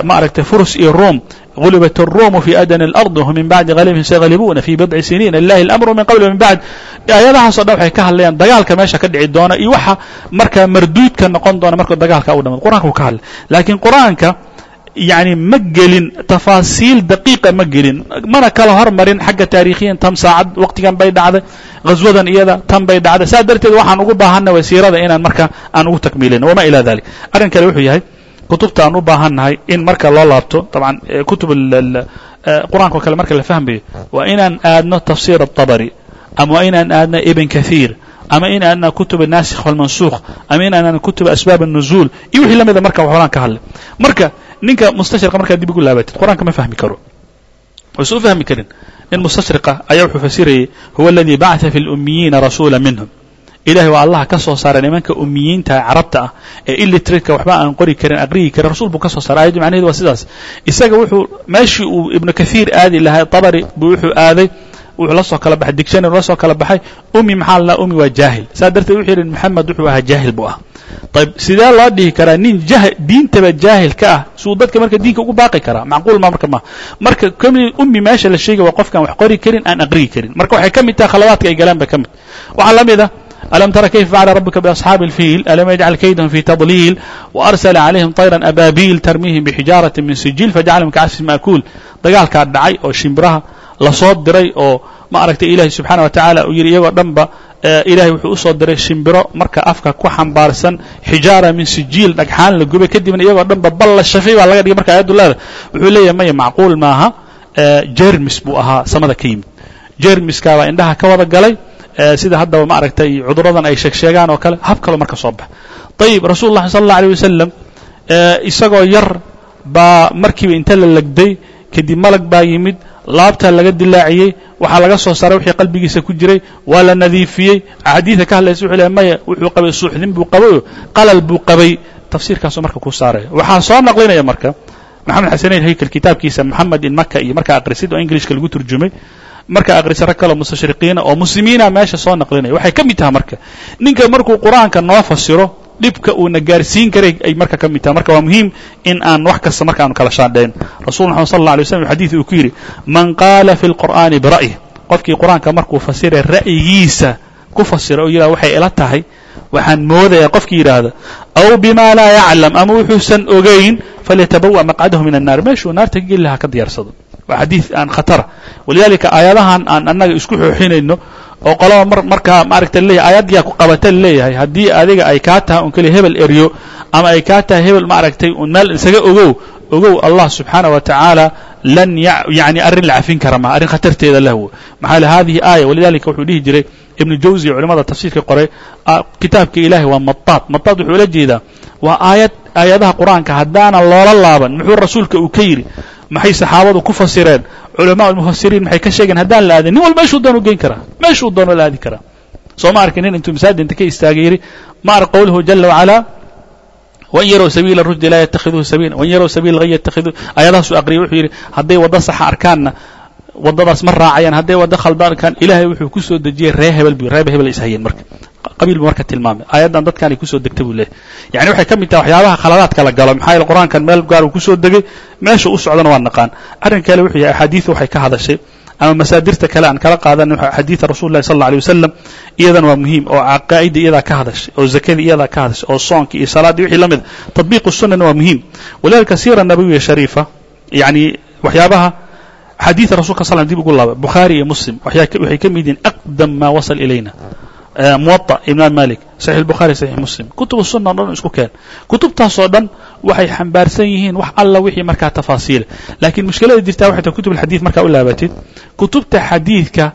A: maaragtay furus iyo ruom غلبت الروم في أdنى الأرض وهم من بعد غلبهم سيغلبون في بضع سنين لله الأمر من قبل ومن بعد aayadahaasoo dhan waxay ka hadlayaan dagaalka meesha ka dhici doona iyo waxa markaa marduudka noqon doona markuu dagaalka u dhamaado qur'anka uu ka hadlay laakiin qur'aanka yani ma gelin tafaasiil daqiiqa ma gelin. Mana kala hormarin xagga taariikhiyan tan saacad waqtigan bay dhacday ghaswadan iyada tan bay dhacday. Saas darteed waxaan ugu baahanna way siirada inaan marka aan ugu takmiilino wamaa ilaa dalik arrin kale wuxuu yahay kutubta aan u baahannahay in marka loo laabto taban e, kutub e, qur'aankao kale marka la fahmayo waa inaan aadno tafsiir atabari ama waa inaan aadno ibn kathiir ama in aadna kutub naasikh walmansuukh ama in aadna kutub asbaab الnuzuul iyo wixii la mida marka waxoolaan ka hadlay marka ninka mustashriqa markaad dib ugu laabatid qur'aanka ma fahmi karo. Waysu u fahmi karin nin mustashriqa ayaa wuxuu fasirayay huwa aladii bacثa fi اlummiyiina rasuula minhum. Ilahay waa allaha ka soo saaray nimanka umiyiinta carabta ah ee illitrateka waxba aan qori karin aqriyi karin rasuul buu ka soo saaray ayaddu macnaheedu waa sidaas. Isaga wuxuu meeshii uu ibnu kahiir aadi lahaa abari buu wuxuu aaday wuu la soo kala baxay dictionary la soo kala baxay umi maxaa la umi waa jaahil. Saa darteed wuxuu yidhi maxamed wuxuu ahaa jaahil buu ah ayb sidee loo dhihi karaa nin diintaba jaahil ka ah suu dadka marka diinka ugu baaqi karaa? Macquul ma marka ma marka kami umi meesha la sheegay waa qofkaan wax qori karin aan aqrigi karin. Marka waxay ka mid tahay khalawaadka ay galaan ba ka mid. Waxaa la mid a alam tara kayfa facla rabbuka biasxaabi اlfiil alam yajcal kaydahum fi tadliil waarsala calayhim طayran abaabiil tarmiihim bixijaarat min sijiil fajacalahum kacasfin ma'kuul dagaalkaa dhacay oo shimbiraha la soo diray oo ma aragtay ilaahay subxaana wa tacaala uu yidhi iyagoo dhanba ilaahay wuxuu u soo diray shimbiro marka afka ku xambaarsan xijaara min sijiil dhagxaan la gubay. Kadibna iyagoo dhanba bal la shafay baa laga dhigay. Marka ayadulaada wuxuu leeyahay maya macquul maaha jermis buu ahaa samada ka yimid. Jermiskaabaa indhaha ka wada galay sida haddaba ma aragtay cuduradan ay sheegsheegaan oo kale hab kaloo marka soo bax ayib rasul sal allah alيh wasalam isagoo yar baa markiiba inta la legday kadib malag baa yimid laabtaa laga dilaaciyey waxaa laga soo saaray wixii qalbigiisa ku jiray waa la nadiifiyey. Axaadiida ka hadlaysa wuxuu le maya wuxuu qabay suuxdin buu qabayo qalal buu qabay. Tafsiirkaasoo marka ku saaraya waxaa soo naqlinaya marka maxamed xasaneyn haykel kitaabkiisa moxamed in maka iyo markaa aqrisid oo ingilishka lagu turjumay. Markaa aqrisa rag kaloo mustashriqiina oo muslimiina meesha soo naqlinaya waxay ka mid tahay marka ninka markuu qur'aanka noo fasiro dhibka uuna gaarsiin karay ay marka ka mid tahay. Marka waa muhiim in aan wax kasta marka aanu kala shaandhayn rasul maxamed sal alla alay waslam xadiid uu ku yidhi man qaala fi lqur'aani bira'yih qofkii qur'aanka markuu fasiray ra'yigiisa ku fasira oo yidhahda waxay ila tahay? Waxaan moodayaa qofkii yidhaahda aw bima laa yaclam ama wuxuusan ogayn falyatabawa maqcadahu min annaar meeshuu naarta geli lahaa ka diyaarsado. Waa xadiid aan khatara. Walidaalika aayadahan aan annaga isku xooxinayno oo qolaba mar markaa maaragta leeyahay aayadyaa ku qabata leeyahay haddii adiga ay kaa tahay un keliya hebel eryo ama ay kaa tahay hebel maaragtay un meel isaga ogow ogow allah subxaana wa tacaala lan yani arrin la cafin kara ma arrin khatarteeda lahwo maxaa le hadihi aaya walidalika wuxuu dhihi jiray ibnu jawzi culimada tafsiirka qoray kitaabka ilahay waa mataad mataad wuxuu ula jeedaa waa aayad aayadaha qur'aanka haddaanan loola laaban muxuu rasuulka uu ka yidhi maxay saxaabadu ku fasireen? Culamaa almufasiriin maxay ka sheegeen haddaan la aadin? Nin walba meeshuu doonu geyn karaa. Meeshuu doono la aadi karaa. Soo ma arkin nin intuu masaajid inta ka istaagay yidhi ma ar qowluhu jala wacalaa wain yarow sabiila rushdi laa yatakhiduhu sabiila wain yarow sabiila hay yatakhiduhu ayadahaasuu aqriyay wuxuu yidhi hadday waddo saxa arkaanna waddadaas ma raacayaan. Hadday waddo khaldaan arkaan ilaahay wuxuu ku soo dejiyey ree hebel bu reeba hebel ishayeen marka qabiil buu marka tilmaamay. Aayaddan dadkaanay ku soo degtay buu leeyahy yani waxay ka mid tahay waxyaabaha khaladaadka la galo. Maxaa yaele qur'aankan meel gaar uu ku soo degay meesha u socdana waa naqaan. Arrin kale wuxuu yahay axaadiidu waxay ka hadashay. Ama masaadirta kale aan kala qaadan xadiida rasul lahi sal alla alay wasalam iyadana waa muhiim oo caqaa'ida iyadaa ka hadashay oo zakadii iyadaa ka hadashay oo soonka iyo salaaddii wixii la mid tatbiiqu sunana waa muhiim. Walidalika siira nabawiya shariifa yani waxyaabaha xadiida rasulka sal dib ugu laaba bukhaari iyo muslim waxay ka mid yihiin aqdam maa wasal ilayna muwaطa imaam malik saxiix bukhari saxiix muslim. Kutub sunna o dhan isku keen. Kutubtaasoo dhan waxay xambaarsan yihiin wax alla wixii markaa tafaasiila laakiin mushkilada jirtaa waxay tahay kutub alxadiid markaa u laabatid. Kutubta xadiidka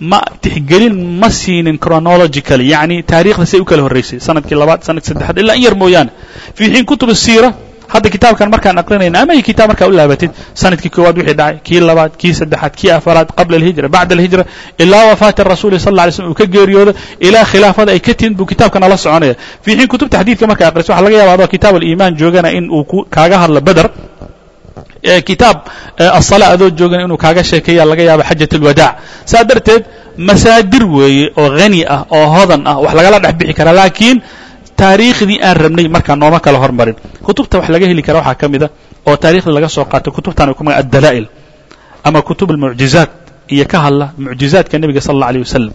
A: ma tixgelin ma siinin chronological yacni taariikhda say u kala horraysay sannadkii labaad sannadkii saddexaad ilaa in yar mooyaane. Fii xiin kutub asiira hadda kitaabkan markaan aqrinayna ama kitaab markaa u laabatid sannadkii koowaad wixii dhacay kii labaad kii saddexaad kii afaraad qabla alhijra bacda alhijra ilaa wafaati rasuuli sal lla ly slm uu ka geeriyoodo ilaa khilaafada ay ka timid buu kitaabka nala soconaya. Fii xiin kutubta xadiidka markaa aqriso waxa laga yaba adoo kitaab aliimaan joogana in uu kaaga hadlo beder kitaab asala adoo joogana inuu kaaga sheekeeya laga yaaba xajat alwadaac saa darteed masaadir weeye oo hani ah oo hodan ah wax lagala dhex bixi karaa laakiin taariikhdii aan rabnay markaa nooma kala hormarin. Kutubta wax laga heli kara waxaa ka mida oo taarikhda laga soo qaatay kutubtan ku maga addalaa'il ama kutub almucjizaat iyo ka hadla mucjizaadka nebiga sal alla alيh wasalam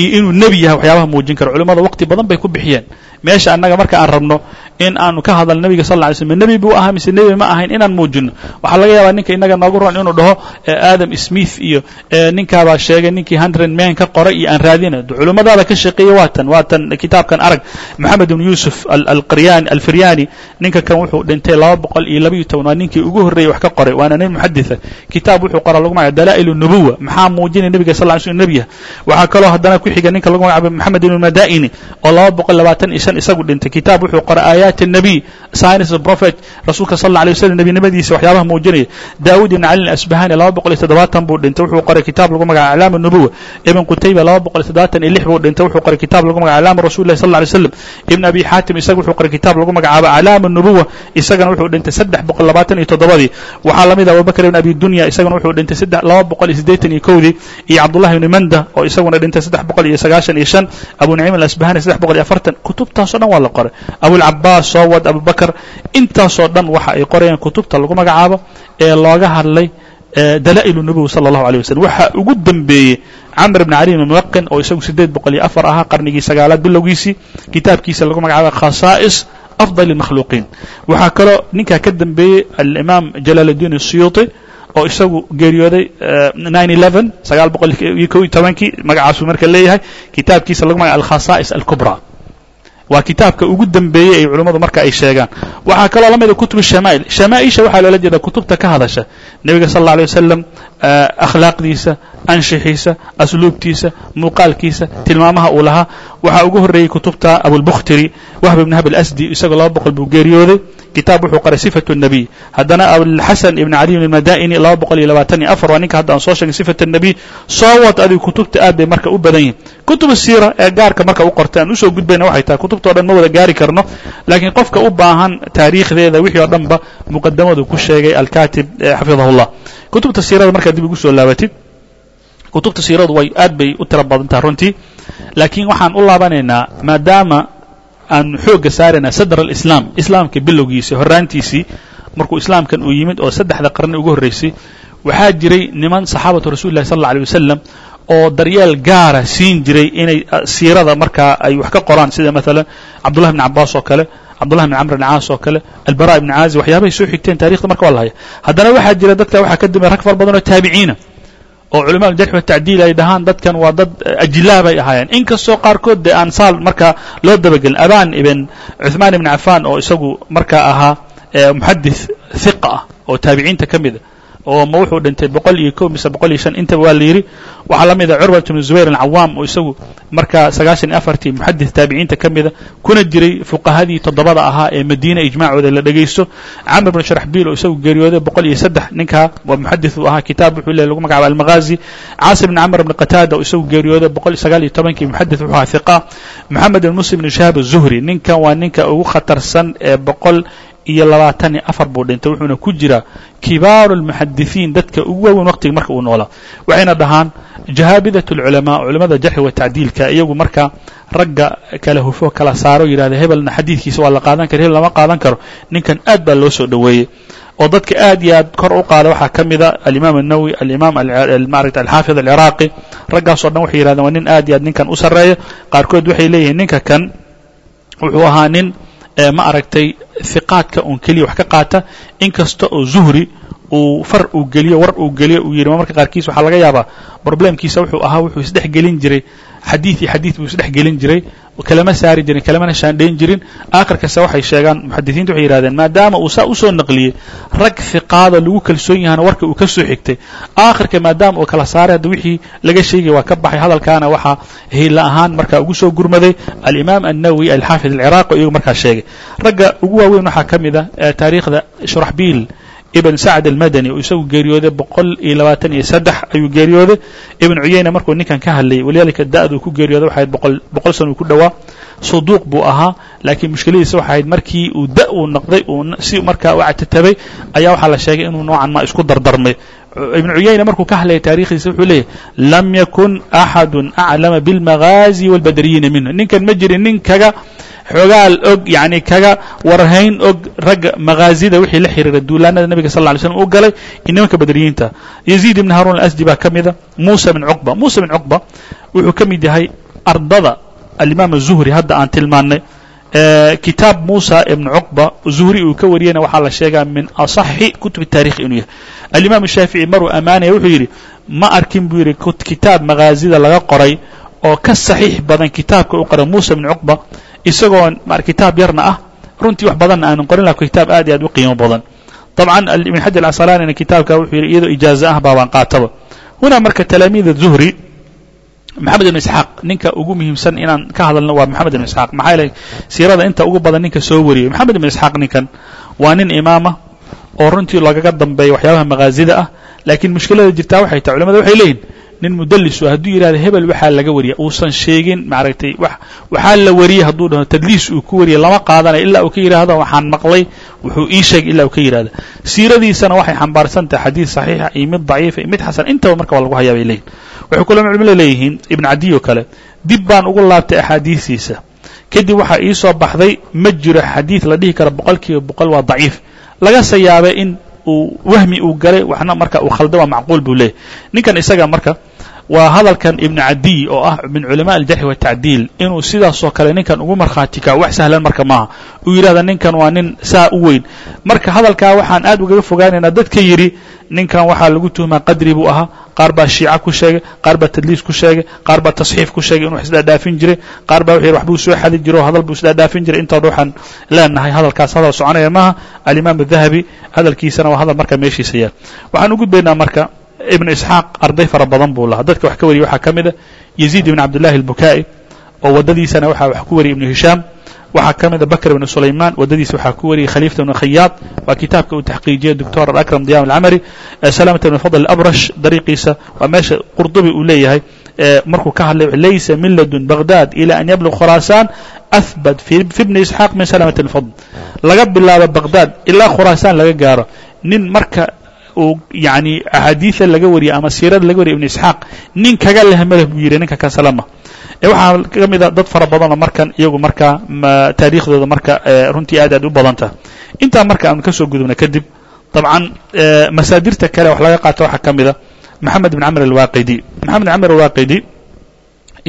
A: iyo inuu nebi yahay waxyaabaha muujin karo culimmada waqti badan bay ku bixiyeen meesha annaga marka aan rabno in aanu ka hadalno nebiga sal ly slm nebi buu ahaa mise nebi ma ahayn inaan muujinno. Waxaa laga yaabaa ninka innaga noogu ron inuu dhaho aadam smith iyo ninkaabaa sheegay ninkii hundred man ka qoray iyo aan raadina culimmadaada ka shaqeeyey waa tan waa tan kitaabkan arag. Moxamed ibn yuusuf alqiryan alfiryani ninka kan wuxuu dhintay laba boqol iyo labaiyo toban waa ninkii ugu horreeyey wax ka qoray waana nin muxaditha kitaab wuxuu qoraa lagu magaca dalaa'il nubuwa maxaa muujinaya nebiga sal ly slm nebiyah waxaa kaloo haddana ku xiga ninka lagu magacaabo moxamed ibn madaa'ini oo laba boqol labaatan iyo shan isagu dhintay kitaab wuxuu qoray aayaat النبي science prophet rasuulka sal اه عليه وسلم nebinimadiisa waxyaabaha muujinaya daawud ibn cali asbahani laba boqol iyo toddobaatan buu dhintay wuxuu qoray kitaab lagu magaca aclaam الnubuwa ibn qutayba laba boqol iyo toddobaatan iyo lix buu dhintay wuxuu qoray kitaab lagu magaca aclaam rasul lah sal اه عليه وسلم ibn abi xaatim isaga wuxuu qoray kitaab lagu magacaabo aclaam الnubuwa isagana wuxuu dhintay saddex boqol labaatan iyo toddobadii waxaa lamid ah abubakr ibn abi dunya isagana wuxuu dhintay saddex laba boqol iyo siddeetan iyo kowdii iyo cabdullahi ibni manda oo isaguna dhintay saddex boqol iyo sagaashan iyo shan abu naciim alasbahani saddex boqol iyo afartan intaasoo dhan waa la qoray. Abulcabaas soo wad intaasoo dhan waxa ay qorayaan kutubta lagu magacaabo ee looga hadlay dalaa'il nabowi sala allahu alay waxaa ugu dembeeyey camr bn cali bn oo isagu siddeed boqol iyo afar ahaa qarnigii sagaalaad bilowgiisii kitaabkiisa lagu magacaaba khasaa'is afdal اmakhluuqiin waxaa kaloo ninkaa ka dembeeyey alimaam jalaaludiin asiyuuطi oo isagu geeriyooday sagaal boqol iyo kow iyo tobankii magacaasuu marka leeyahay. Kitaabkiisa lagu magaca alkhasaa'is alkubra waa kitaabka ugu dembeeyey ay culummadu marka ay sheegaan. Waxaa kaloo la mida kutub shamaa'il shamaaisha waxaa loola jeeda kutubta ka hadasha. Nebiga sal alla alay wasalam akhlaaqdiisa anshixiisa asluubtiisa muuqaalkiisa tilmaamaha uu lahaa. Waxaa ugu horreeyey kutubta abulbukhtiri wahb ibn hab alasdi isagoo laba boqol buu geeriyooday kitaab wuxuu qoray sifatu الnabiy haddana abulxasan ibn cali ibn mada'ini laba boqol iyo labaatan iyo afar waa ninka hadda aan soo sheegay sifat الnabiy soo wad adigu kutubta aad bay marka u badan yihin kutub siira ee gaarka marka u qortay aan usoo gudbayna waxay tahay kutubtao dhan ma wada gaari karno laakiin qofka u baahan taariikhdeeda wixii oo dhan ba muqadamadu ku sheegay alkatib xafidahu اllah kutubta siirada markaad dib ugu soo laabatid kutubta siiradu way aad bay u tiro badan tahay runtii laakiin waxaan u laabanaynaa maadaama aan xoogga saaraynaa sadr alislaam islaamka bilowgiisii horraantiisii markuu islaamkan uu yimid oo saddexda qarni ugu horraysay waxaa jiray niman saxaabatu rasuli llahi sal alla alيh wasalam oo daryeel gaara siin jiray inay siirada markaa ay wax ka qoraan sida maalan cabdullahi bn cabaas oo kale cabdullahi bn camr bn caas oo kale albara ibn caazi waxyaabahay soo xigteen taarikhda marka waa la haya haddana waxaa jira dadka waxaa ka dambeya rag fara badan oo taabiciina oo culama aljarx watacdiil ay dhahaan dadkan waa dad ajilaa bay ahaayeen. Inkastoo qaarkood dee aan saal markaa loo dabagelin abaan ibn cuثmaan ibn cafan oo isagu markaa ahaa muxadith hiqa ah oo taabiciinta ka mida oo ma wuxuu dhintay boqol iyo kow mise boqol iyo shan. Intaba waa la yidhi waxaa la mida curwat bnu zubayr alcawaam oo isagu markaa sagaashan iyo afartii muxadis taabiciinta ka mida kuna jiray fuqahadii toddobada ahaa ee madiina ijmaacooda la dhegaysto camr bnu sharaxbiil oo isagu geeriyooday boqol iyo saddex ninkaa waa muxadis uu ahaa kitaab wuxuu leey lagu magacaaba almaghazi. Caasim bn camr bni qataada oo isagu geeriyooday boqol iyo sagaal iyo tobankii muxadis wuxuu ahaa hiqa moxamed bn muslim bn shahaab azuhri ninkan waa ninka ugu khatarsan ee boqol iyo labaatan iyo afar buu dhintay wuxuuna ku jiraa kibaaru almuxadisiin dadka ugu waaweyn waqtiga marka uu noolaa waxayna dhahaan jahaabidat alculamaa culamada jarxi wa iyagu markaa ragga kala hufo kala saaro yidhahda hebelna xadiidkiisa waa la qaadan kara hebel lama qaadan karo. Ninkan aad baa loo soo dhoweeyey. Oo dadka aad iyo aad kor u qaada waxaa ka mida alimaam الnawowi alimaam maarata alxaafid alciraaqi raggaasoo dhan waxay yihahdeen waa nin aad iyo aad ninkan u sarreeya qaarkood waxay leeyihiin ninka kan wuxuu ahaa nin ma aragtay hiqaadka un keliya wax ka qaata inkasta oo zuhri uu far uu geliyo war uu geliyo uu yidhi marmarka qaarkiis waxaa laga yaabaa problemkiisa wuxuu ahaa wuxuu isdhex gelin jiray xadiid iyo xadiid buu isdhex gelin jiray kalama saari jirin kalamana shaandhayn jirin. Aakhirkase waxay sheegaan muxadisiinta waxay yihahdeen maadaama uu saa u soo naqliyey rag hiqaada lagu kalsoon yahana warka uu ka soo xigtay. Aakhirka maadaama uu kala saaray hadda wixii laga sheegaya waa ka baxay. Hadalkaana waxaa hila ahaan markaa ugu soo gurmaday alimaam annawowi alxaafid alciraaqi iyagu markaa sheegay. Ragga ugu waaweyn waxaa ka mid a taariikhda shuraxbiil ibn sacd almadani oo isagu geeriyooday boqol iyo labaatan iyo saddex ayuu geeriyooday. Ibn cuyeyna markuu ninkan ka hadlayay walidaalika da'duu ku geeriyooday waxay ahayd boqol boqol sana uu ku dhowaa saduuq buu ahaa laakiin mushkiladiisa waxay ahayd markii uu da uu noqday uu si markaa u catatabay ayaa waxaa la sheegay inuu noocan ma isku dardarmay. Ibn cuyeyna markuu ka hadlayay taarikhdiisa wuxuu leeyahy lam yakun axadu aclama biاlmagaazi wاlbadriyiina minhu. Ninkan ma jirin nin xoogaal og yani kaga warhayn og ragga magaazida wixii la xiriira duulaanada nebiga sal lla ly slam u galay iyo nimanka badriyiinta. Yaziid ibn haruun alasdi baa ka mida muusa bin cuqba. Muusa bin cuqba wuxuu ka mid yahay ardada alimaam azuhri hadda aan tilmaannay. Kitaab muusa ibn cuqba zuhri uu ka wariyana waxaa la sheegaa min aصaxi kutubi taarikh inuu yahay. Alimaam shaafici maruu ammaanaya wuxuu yidhi ma arkin buu yidhi kitaab magaazida laga qoray oo ka saxiix badan kitaabka u qoray muusa bin cuqba isagoo kitaab yarna ah runtii wax badanna aanan qorin laha kitaab aad iyo aad u qiimo badan. طabcan ibn xajar alcasalanina kitaabka wuxuu yidhi iyadoo ijaaza ah baabaan qaataba. Huna marka talaamiida zuhri maxamed ibn isxaaq ninka ugu muhiimsan inaan ka hadalno waa maxamed ibn isxaaq. Maxaa yeelay siirada inta ugu badan ninka soo wariyay maxamed ibn isxaaq ninkan waa nin imaama oo runtii lagaga dambeeya waxyaabaha magaazida ah laakiin mushkilada jirtaa waxay tahay culamada waxay leeyihiin nin mudalisu hadduu yidhahdo hebel waxaa laga wariya uusan sheegin maaragtay waxaa la wariyey hadduu dhaho tadliis uu ku wariyay. Lama qaadanayo ilaa uu ka yidhaahdo waxaan maqlay wuxuu ii sheegay ilaa uu ka yidhahdo siiradiisana waxay xambaarsan tahay xadiid saxiixa iyo mid daciifa iyo mid xasan. Intaba marka waa lagu hayaa bay leeyihiin waxay kulama culimada leeyihiin ibn cadiy oo kale dib baan ugu laabtay axaadiistiisa kadib waxaa ii soo baxday ma jiro xadiid la dhihi karo boqol kiiba boqol waa daciif. Lagase yaabay in uu wahmi uu galay waxna marka uu khalday waa macquul buu leeyahy ninkan isaga marka waa hadalkan ibn cadiy oo ah min culamaa aljarxi watacdiil inuu sidaasoo kale ninkan ugu markhaati kaco wax sahlan marka maaha. Uu yidhahda ninkan waa nin saa u weyn. Marka hadalkaa waxaan aad ugaga fogaanaynaa dadka yidhi ninkan waxaa lagu tuhmaa qadri buu ahaa. Qaar baa shiica ku sheegay qaar baa tadliis ku sheegay qaar baa tasxiif ku sheegay inuu isdhaadhaafin jiray qaar baa yidhi waxbuu soo xadi jiro hadal buu isdhaadhaafin jiray. Intoodha waxaan leenahay hadalkaas hadal soconaya maaha. Alimaam adahabi hadalkiisana waa hadal marka meeshiisa yaal. Waxaan u gudbaynaa marka ibn isxaaq arday fara badan buu lahaa. Dadka wax ka wariyay waxaa ka mid a yaziid ibn cabdillahi albukaa'i oo waddadiisana waxaa wax ku wariyay ibnu hishaam. Waxaa ka mida bakr ibn sulayman waddadiisa waxaa ku wariyay khaliifta ibn khayaad waa kitaabka uu taxqiijiyey doctor alakram diyam alcamari salamata ibn fadl abrash dariiqiisa. Waa meesha qurdubi uu leeyahay. Markuu ka hadlay laysa min ladun baghdad ila an yablug khuraasaan ahbat fi bni isxaaq min salamata ibn fadl. Laga bilaabo baghdad ilaa khuraasaan laga gaaro. Nin marka uu yani axaadiida laga wariyay ama siirada laga wariyay ibn isxaaq nin kaga lehmaleh buu yidhi ninka kan salama waxaa ka mid a dad fara badanoo markan iyagu markaa taariikhdooda marka runtii aad aad u badan intaa marka aanu ka gudubna kadib dabcan masaadirta kale wax laga qaato waxaa ka mida maxamed bin camr alwaaqidi maxamed bin camr alwaaqidi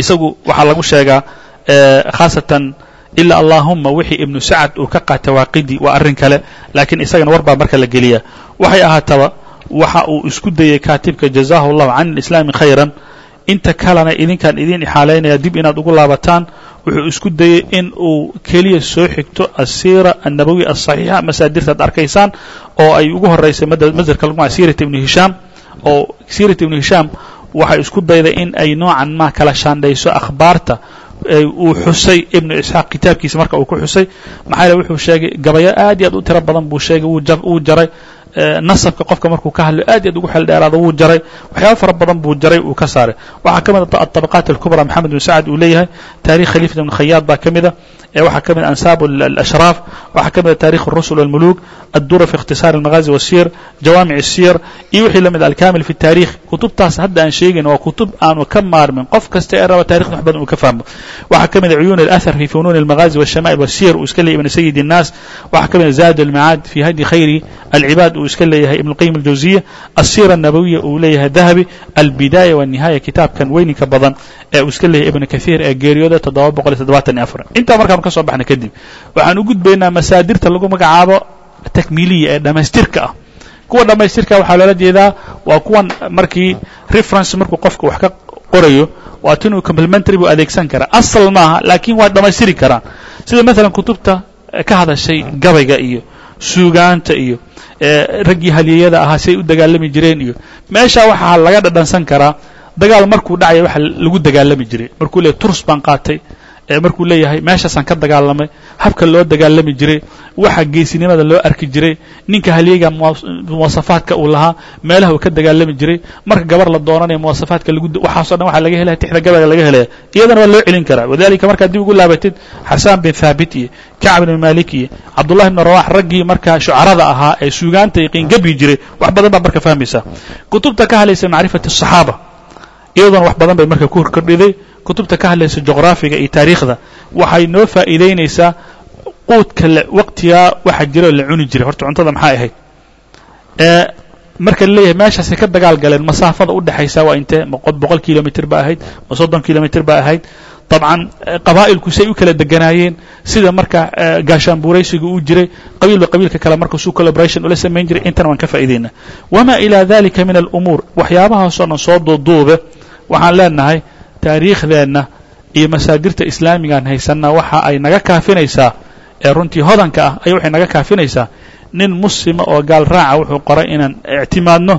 A: isagu waxaa lagu sheegaa khaasatan ilaa allahuma wixii ibnu sacad uu ka qaata waaqidi waa arrin kale laakiin isagana war baa marka la geliya waxay ahaataba waxa uu isku dayey kaatibka jazahu llahu can alislaami khayran. Inta kalena idinkaan idin ixaalaynaya dib inaad ugu laabataan wuxuu isku dayey in uu keliya soo xigto asiira annabawi asaxiixa masaadirtaad arkaysaan oo ay ugu horeysay masdarka lagu magaca sirat ibnu hishaam oo sirat ibnu hishaam waxay isku dayday in ay noocan ma kala shaandhayso akhbaarta uu xusay ibnu isxaaq kitaabkiisa marka uu ku xusay maxaa yele wuxuu sheegay gabayo aad iyo aad u tiro badan buu sheegay wuu jaray nasabka qofka markuu ka hadlo aad aad ugu xeel dheeraado wuu jaray waxyaaba fara badan buu jaray uu ka saaray. Waxaa ka mid a aطabaqaat اlkubra maxamed bin sacad uu leeyahay taarikh khaliifat ibn khayaad baa ka mida waxaa ka mid ansaab alashraaf waxaa ka mida tarikh الrusul wاlmuluk addura fi اkhtisaar اlmaghazi wasiyr jawaamic الsiyr iyo wixii la mid alkamil fi الtaarikh kutubtaas hadda aan sheegayn waa kutub aanu ka maarmin qof kasta ee raba tarikhda wax badan uu ka fahmo waxaa ka mida cuyuun اlathar fi funuun اlmaghazi wالshama'il wasiyr uu iska leeyay ibn sayid الnaas waxaa ka mida zaad اlmicaad fi hadi khayri alcibaad uu iska leeyahay ibn اlqayim اljawziya asira الnabawiya uu leeyahay dahabi albidaaya wالnihaaya kitaabkan weyninka badan ee uu iska leeyahay ibn kahiir ee geeriyooda toddoba boqol iyo toddobaatan iyo afar intaa markaanu ka soo baxnay kadib. Waxaan u gudbaynaa masaadirta lagu magacaabo takmiiliya ee dhammaystirka ah. Kuwa dhammaystirka waxaa loola jeedaa waa kuwan markii reference markuu qofka wax ka qorayo waa tinuu complementary buu adeegsan karaa. Asal maaha laakiin waa dhammaystiri karaan sida maalan kutubta ka hadashay gabayga iyo suugaanta iyo raggii haliyeyada ahaa siay u dagaalami jireen iyo. Meeshaa waxaa laga dhadhansan karaa dagaal markuu dhacaya waxa lagu dagaalami jiray. Markuu leeyahy turs baan qaatay ee markuu leeyahay meeshaasaan ka dagaalamay habka loo dagaalami jiray waxa geesinimada loo arki jiray ninka halyeega muwasafaadka uu lahaa meelaha uu ka dagaalami jiray marka gabar la doonanaya muwasafaadka waxaaso dhan waxa laga helaya tixda gabayga laga helaya iyadana waa loo celin karaa. Wadalika markaad dib ugu laabatid xasaan bin thaabit iyo kacb ibn maalik iyo cabdullahi ibn rawax raggii markaa shucarada ahaa ee suugaanta iyo jiray wax badan baa marka fahmaysa kutubta ka hadlaysa macrifati asaxaaba iyaduna wax badan bay marka ku horkordhiday kutubta ka hadlaysa juqraafiga iyo taariikhda waxay noo faa'iidaynaysaa quudka waqtigaa waxa jira oo la cuni jiray. Horta cuntada maxay ahayd? Marka la leeyahay meeshaasay ka dagaal galeen masaafada u waa intee boqol kilomitr ba ahayd ma soddon kilomitr ba ahayd. Dabcan qabaa'ilku say u kala deganaayeen sida marka gaashaanbuuraysiga uu jiray qabiilba qabiilka kale marka su collaboration ula samayn jiray intana waan ka faa'idaynaa wama ilaa dalika min alumuur waxyaabahaasoo dhan soo duuduube waxaan leenahay taariikhdeenna iyo masaadirta islaamigaan haysanna waxa ay naga kaafinaysaa ee runtii hodanka ah aya waxay naga kaafinaysaa nin muslima oo gaal raaca wuxuu qoray inaan ictimaadno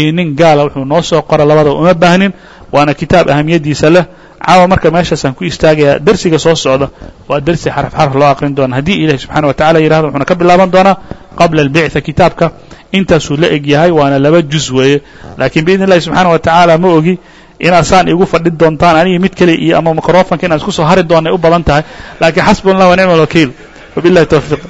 A: iyo nin gaala wuxuu noo soo qora labadaba uma baahnin waana kitaab ahamiyaddiisa leh. Caawa marka meeshaasaan ku istaagayaa dersiga soo socda waa dersi xaraf xaraf loo aqrin doona. Haddii ilahi subxana wa tacala yihahdo wuxuuna ka bilaaban doonaa qabla albictha kitaabka. Intaasuu la eg yahay waana laba juz weeye. Laakiin biidn illahi subxaana wa tacaala ma ogi inaad saan igu fadhi doontaan aniga mid kale iyo ama microfonka inaan isku soo hari doonay u badan tahay. Laakiin xasbuna allah wa nicma alwakiil wabillahi towfiiq